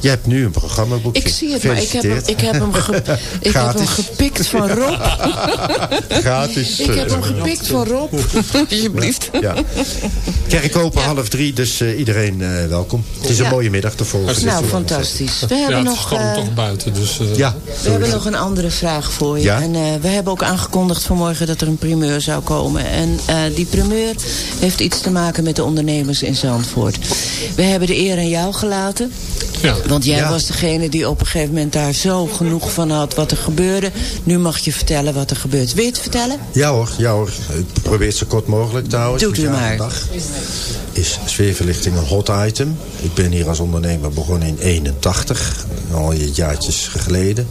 Je hebt nu een programmaboekje. Ik zie het, maar ik heb hem, ik heb hem, ge- [laughs] ik heb hem Gratis. gepikt van Rob. [laughs] Gratis. Ik heb hem gepikt van Rob. [laughs] Alsjeblieft. Ja. Kerk open half drie, dus eh, iedereen eh, welkom. Het is een mooie middag te volgen. Nou, fantastisch. We Ja, hebben het nog... eh, toch buiten. Dus, eh, Ja, We hebben nog een andere vraag voor je. Ja? En eh, we hebben ook aangekondigd vanmorgen dat er een primeur zou komen. En eh, die primeur heeft iets te maken met de ondernemers in Zandvoort. We hebben de eer aan jou gelaten. ja. Want jij Ja. was degene die op een gegeven moment daar zo genoeg van had wat er gebeurde. Nu mag je vertellen wat er gebeurt. Wil je het vertellen? Ja hoor, ja hoor. Ik probeer het zo kort mogelijk te houden. Doet u maar. dag is sfeerverlichting een hot item. Ik ben hier als ondernemer begonnen in 81, al je jaartjes geleden.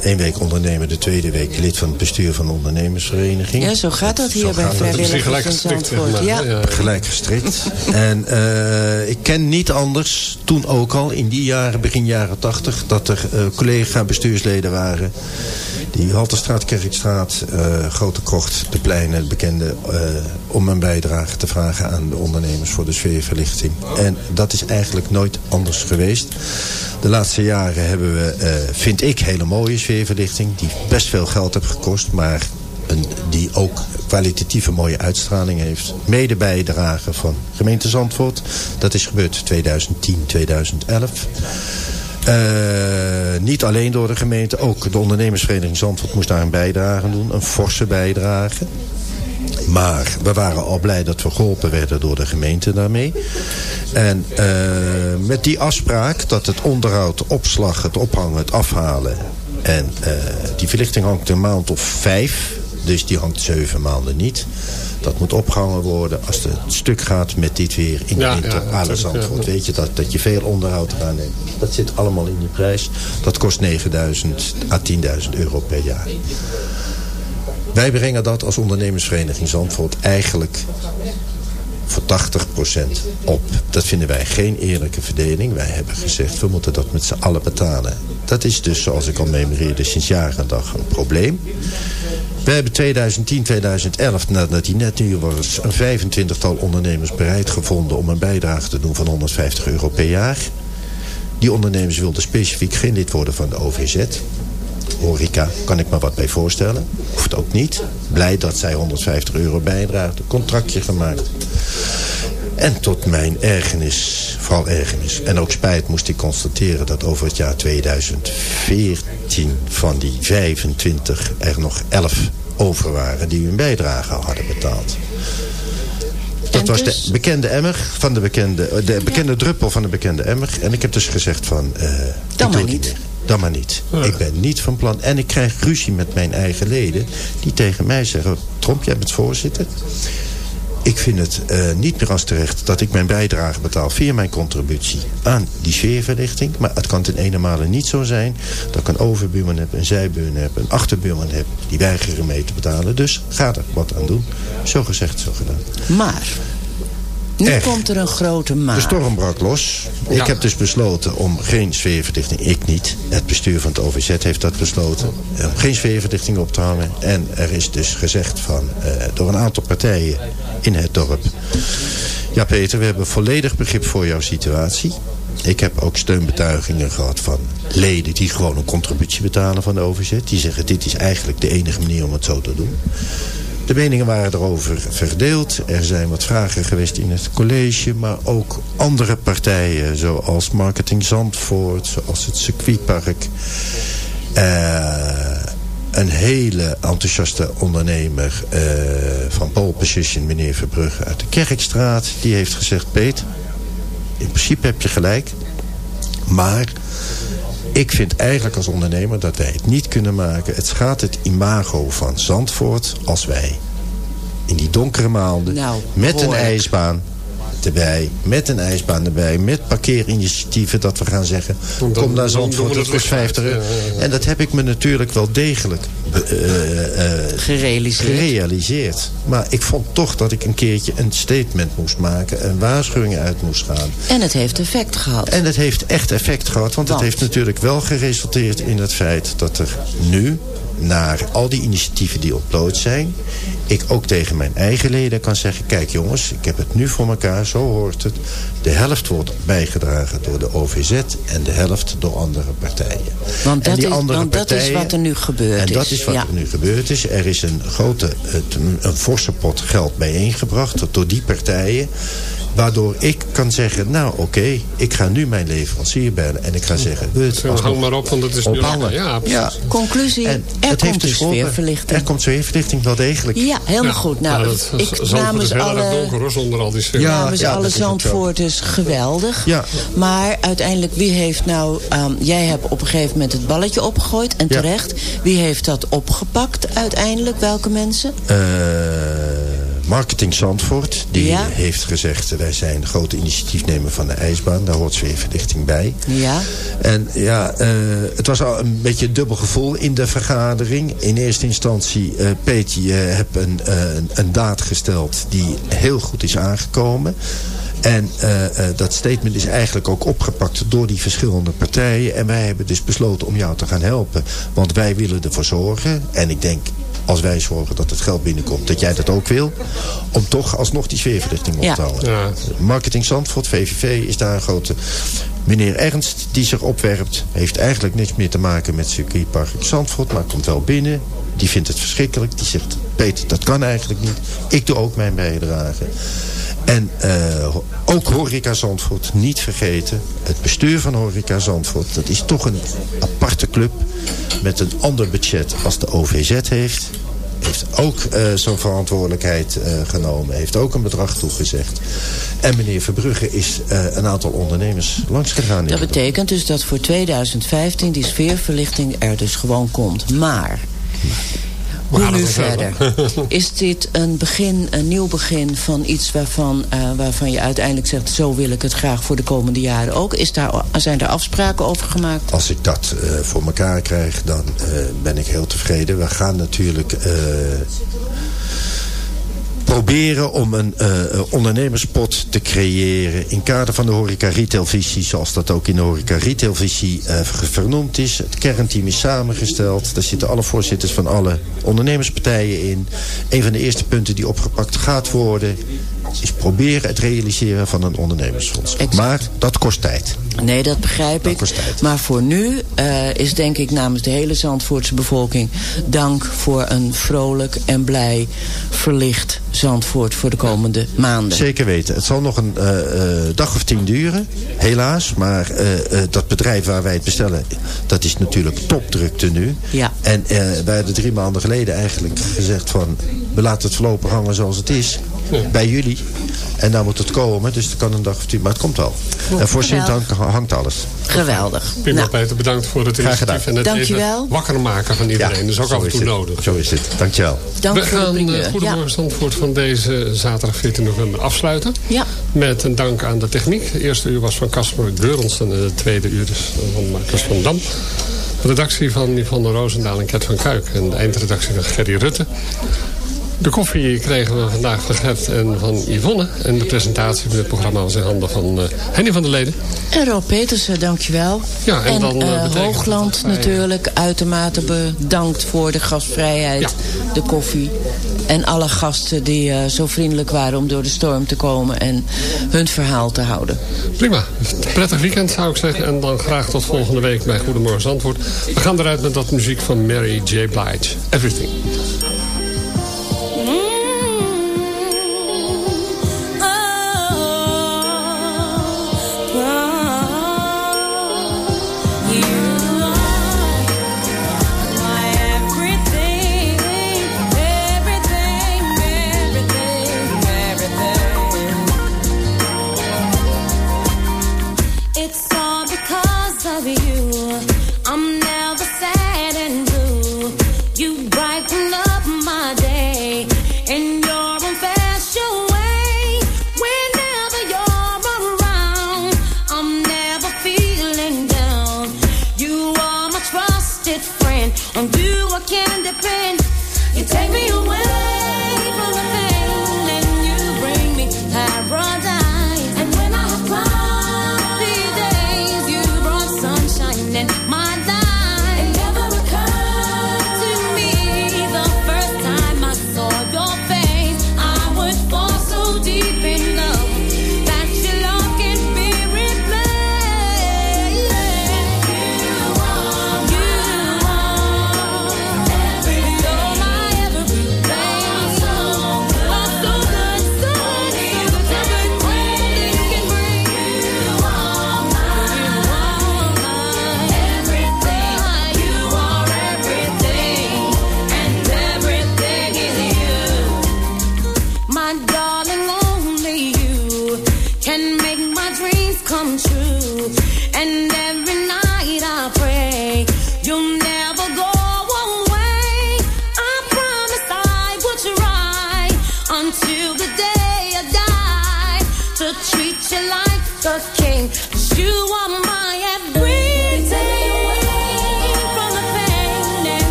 Eén week ondernemer, de tweede week lid van het bestuur van de ondernemersvereniging. Ja, zo gaat dat hier Zo bij vrijwilligers gelijk in Zandvoort. Ja. Ja. Gelijk gestrikt. [laughs] en eh, ik ken niet anders, toen ook al, in die jaren, begin jaren tachtig... dat er eh, collega-bestuursleden waren... die Halterstraat, Kerkstraat, eh, Grote Krocht, de pleinen, de bekende... om een bijdrage te vragen aan de ondernemers voor de sfeerverlichting. En dat is eigenlijk nooit anders geweest. De laatste jaren hebben we, eh, vind ik, hele mooie sfeerverlichting... die best veel geld heeft gekost, maar een, die ook kwalitatieve mooie uitstraling heeft. Mede bijdrage van gemeente Zandvoort. Dat is gebeurd 2010, 2011. Eh, niet alleen door de gemeente, ook de ondernemersvereniging Zandvoort moest daar een bijdrage doen. Een forse bijdrage. Maar we waren al blij dat we geholpen werden door de gemeente daarmee. En eh, met die afspraak dat het onderhoud, de opslag, het ophangen, het afhalen... en eh, die verlichting hangt een maand of vijf, dus die hangt zeven maanden niet... Dat moet opgehangen worden als het stuk gaat met dit weer in de Ja, winter. ja, alle natuurlijk, Zandvoort. ja. Weet je dat, dat je veel onderhoud eraan neemt. Dat zit allemaal in die prijs. Dat kost 9.000 à 10.000 euro per jaar. Wij brengen dat als ondernemersvereniging Zandvoort eigenlijk voor 80% op. Dat vinden wij geen eerlijke verdeling. Wij hebben gezegd, we moeten dat met z'n allen betalen. Dat is dus, zoals ik al memoreerde, sinds jaren en dag een probleem. We hebben 2010, 2011, nadat die net nieuw was... een 25-tal ondernemers bereid gevonden om een bijdrage te doen van 150 euro per jaar. Die ondernemers wilden specifiek geen lid worden van de OVZ. Horeca, kan ik me wat bij voorstellen. Hoeft ook niet. Blij dat zij 150 euro bijdraagt. Een contractje gemaakt. En tot mijn ergernis, vooral ergernis en ook spijt moest ik constateren dat over het jaar 2014 van die 25 er nog 11 over waren die hun bijdrage hadden betaald. Dat was dus- de bekende emmer van de bekende, de bekende druppel van de bekende emmer. En ik heb dus gezegd van... ik Dan maar niet. meer. Dan maar niet. Ik ben niet van plan. En ik krijg ruzie met mijn eigen leden. Die tegen mij zeggen... Tromp, jij bent voorzitter. Ik vind het eh, niet meer als terecht dat ik mijn bijdrage betaal via mijn contributie aan die sfeerverlichting. Maar het kan ten ene male niet zo zijn dat ik een overbuurman heb, een zijbuurman heb, een achterbuurman heb. Die weigeren mee te betalen. Dus ga er wat aan doen. Zo gezegd, zo gedaan. Maar, nu Echt. komt er een grote maar. De storm brak los. Ik heb dus besloten om geen sfeerverlichting, ik niet. Het bestuur van het OVZ heeft dat besloten. Om geen sfeerverlichting op te hangen. En er is dus gezegd van, eh, door een aantal partijen in het dorp. Ja Peter, we hebben volledig begrip voor jouw situatie. Ik heb ook steunbetuigingen gehad van leden die gewoon een contributie betalen van de OVZ. Die zeggen dit is eigenlijk de enige manier om het zo te doen. De meningen waren erover verdeeld. Er zijn wat vragen geweest in het college. Maar ook andere partijen zoals Marketing Zandvoort. Zoals het circuitpark. Eh, een hele enthousiaste ondernemer eh, van pole position, meneer Verbrugge uit de Kerkstraat. Die heeft gezegd, Peet, in principe heb je gelijk. Maar ik vind eigenlijk als ondernemer dat wij het niet kunnen maken. Het schaadt het imago van Zandvoort als wij in die donkere maanden Nou, met een ijsbaan erbij, met een ijsbaan erbij, met parkeerinitiatieven dat we gaan zeggen, Dan- kom naar Zandvoort, dat kost weer 50 euro. kwijt. Ja, ja, ja. En dat heb ik me natuurlijk wel degelijk eh, eh, Gerealiseerd. gerealiseerd. Maar ik vond toch dat ik een keertje een statement moest maken, een waarschuwing uit moest gaan. En het heeft effect gehad. En het heeft echt effect gehad. Want het heeft natuurlijk wel geresulteerd in het feit dat er nu... naar al die initiatieven die ontplooid zijn... ik ook tegen mijn eigen leden kan zeggen... kijk jongens, ik heb het nu voor elkaar, zo hoort het. De helft wordt bijgedragen door de OVZ... en de helft door andere partijen. Want En dat, is, want dat is wat er nu gebeurd en dat is. is wat ja. er nu gebeurd is. Er is een grote, een forse pot geld bijeengebracht door die partijen Waardoor ik kan zeggen, nou oké, ik ga nu mijn leverancier bellen. En ik ga zeggen, Zo, hang maar op, want het is nu langer. Ja, precies. Ja. Conclusie, En er het heeft komt dus dus sfeerverlichting. Er komt sfeerverlichting, wel degelijk. Ja, helemaal goed. Nou, Ja, dat- ik Zandvoort namens is heel erg alle... donker hoor, zonder al die sfeer. Ja, namens ja, alle. Zandvoorters geweldig. Ja. Maar uiteindelijk, wie heeft nou... ehm, jij hebt op een gegeven moment het balletje opgegooid. En Ja. terecht. Wie heeft dat opgepakt uiteindelijk? Welke mensen? Eh, Marketing Zandvoort, die Ja. heeft gezegd... wij zijn grote initiatiefnemer van de ijsbaan. Daar hoort sfeerverlichting bij. Ja. En ja, eh, het was al een beetje een dubbel gevoel in de vergadering. In eerste instantie, Peet, je hebt een, eh, een, een daad gesteld die heel goed is aangekomen. En dat statement is eigenlijk ook opgepakt door die verschillende partijen. En wij hebben dus besloten om jou te gaan helpen. Want wij willen ervoor zorgen. En ik denk, als wij zorgen dat het geld binnenkomt, dat jij dat ook wil. Om toch alsnog die sfeerverlichting op Ja. te houden. Ja. Marketing Zandvoort, VVV, is daar een grote... Meneer Ernst, die zich opwerpt, heeft eigenlijk niks meer te maken met circuitpark Zandvoort, maar komt wel binnen. Die vindt het verschrikkelijk. Die zegt, Peter, dat kan eigenlijk niet. Ik doe ook mijn bijdrage. En eh, ook Horeca Zandvoort, niet vergeten. Het bestuur van Horeca Zandvoort, dat is toch een aparte club... met een ander budget als de OVZ heeft. Heeft ook eh, zo'n verantwoordelijkheid eh, genomen. Heeft ook een bedrag toegezegd. En meneer Verbrugge is eh, een aantal ondernemers langs gegaan. Dat betekent dus dat voor 2015 die sfeerverlichting er dus gewoon komt. Maar, hoe nu verder? Is dit een begin, een nieuw begin van iets waarvan, eh, waarvan je uiteindelijk zegt... zo wil ik het graag voor de komende jaren ook? Is daar, zijn er afspraken over gemaakt? Als ik dat eh, voor elkaar krijg, dan eh, ben ik heel tevreden. We gaan natuurlijk proberen om een eh, eh, ondernemerspot te creëren... in kader van de horeca retailvisie, zoals dat ook in de horeca retailvisie ver- vernoemd is. Het kernteam is samengesteld. Daar zitten alle voorzitters van alle ondernemerspartijen in. Een van de eerste punten die opgepakt gaat worden... is proberen het realiseren van een ondernemersfonds. Maar dat kost tijd. Nee, dat begrijp ik. kost tijd. Maar voor nu eh, is denk ik namens de hele Zandvoortse bevolking... dank voor een vrolijk en blij verlicht Zandvoort voor de komende maanden. Zeker weten. Het zal nog een eh, eh, dag of tien duren, helaas. Maar dat bedrijf waar wij het bestellen, dat is natuurlijk topdrukte nu. Ja. En wij hadden drie maanden geleden eigenlijk gezegd van... we laten het voorlopig hangen zoals het is, bij jullie. En daar moet het komen, dus het kan een dag of tien, maar het komt wel. En voor Sint hangt, hangt alles. Geweldig. Prima, Nou, Peter, bedankt voor het Graag initiatief en het Dankjewel. even wakker maken van iedereen. dat is ook af en toe nodig. Zo is het. Dankjewel. dank We voor de gaan eh, Goedemorgen Ja. Zandvoort van deze zaterdag 14 november afsluiten. Ja. Met een dank aan de techniek. De eerste uur was van Casper Geurensen en het tweede uur is van Marcus van Dam. De redactie van Yvonne Roosendaal en Ket van Kuik. En de eindredactie van Gerry Rutte. De koffie kregen we vandaag van Gert en van Yvonne. En de presentatie van het programma was in handen van eh, Henny van der Leden. En Rob Petersen, dankjewel. Ja, en dan, eh, eh, Hoogland wij- natuurlijk uitermate bedankt voor de gastvrijheid, de koffie. En alle gasten die zo vriendelijk waren om door de storm te komen en hun verhaal te houden. Prima. Prettig weekend zou ik zeggen. En dan graag tot volgende week bij Goedemorgen Zandvoort. We gaan eruit met dat muziek van Mary J. Blige. Everything.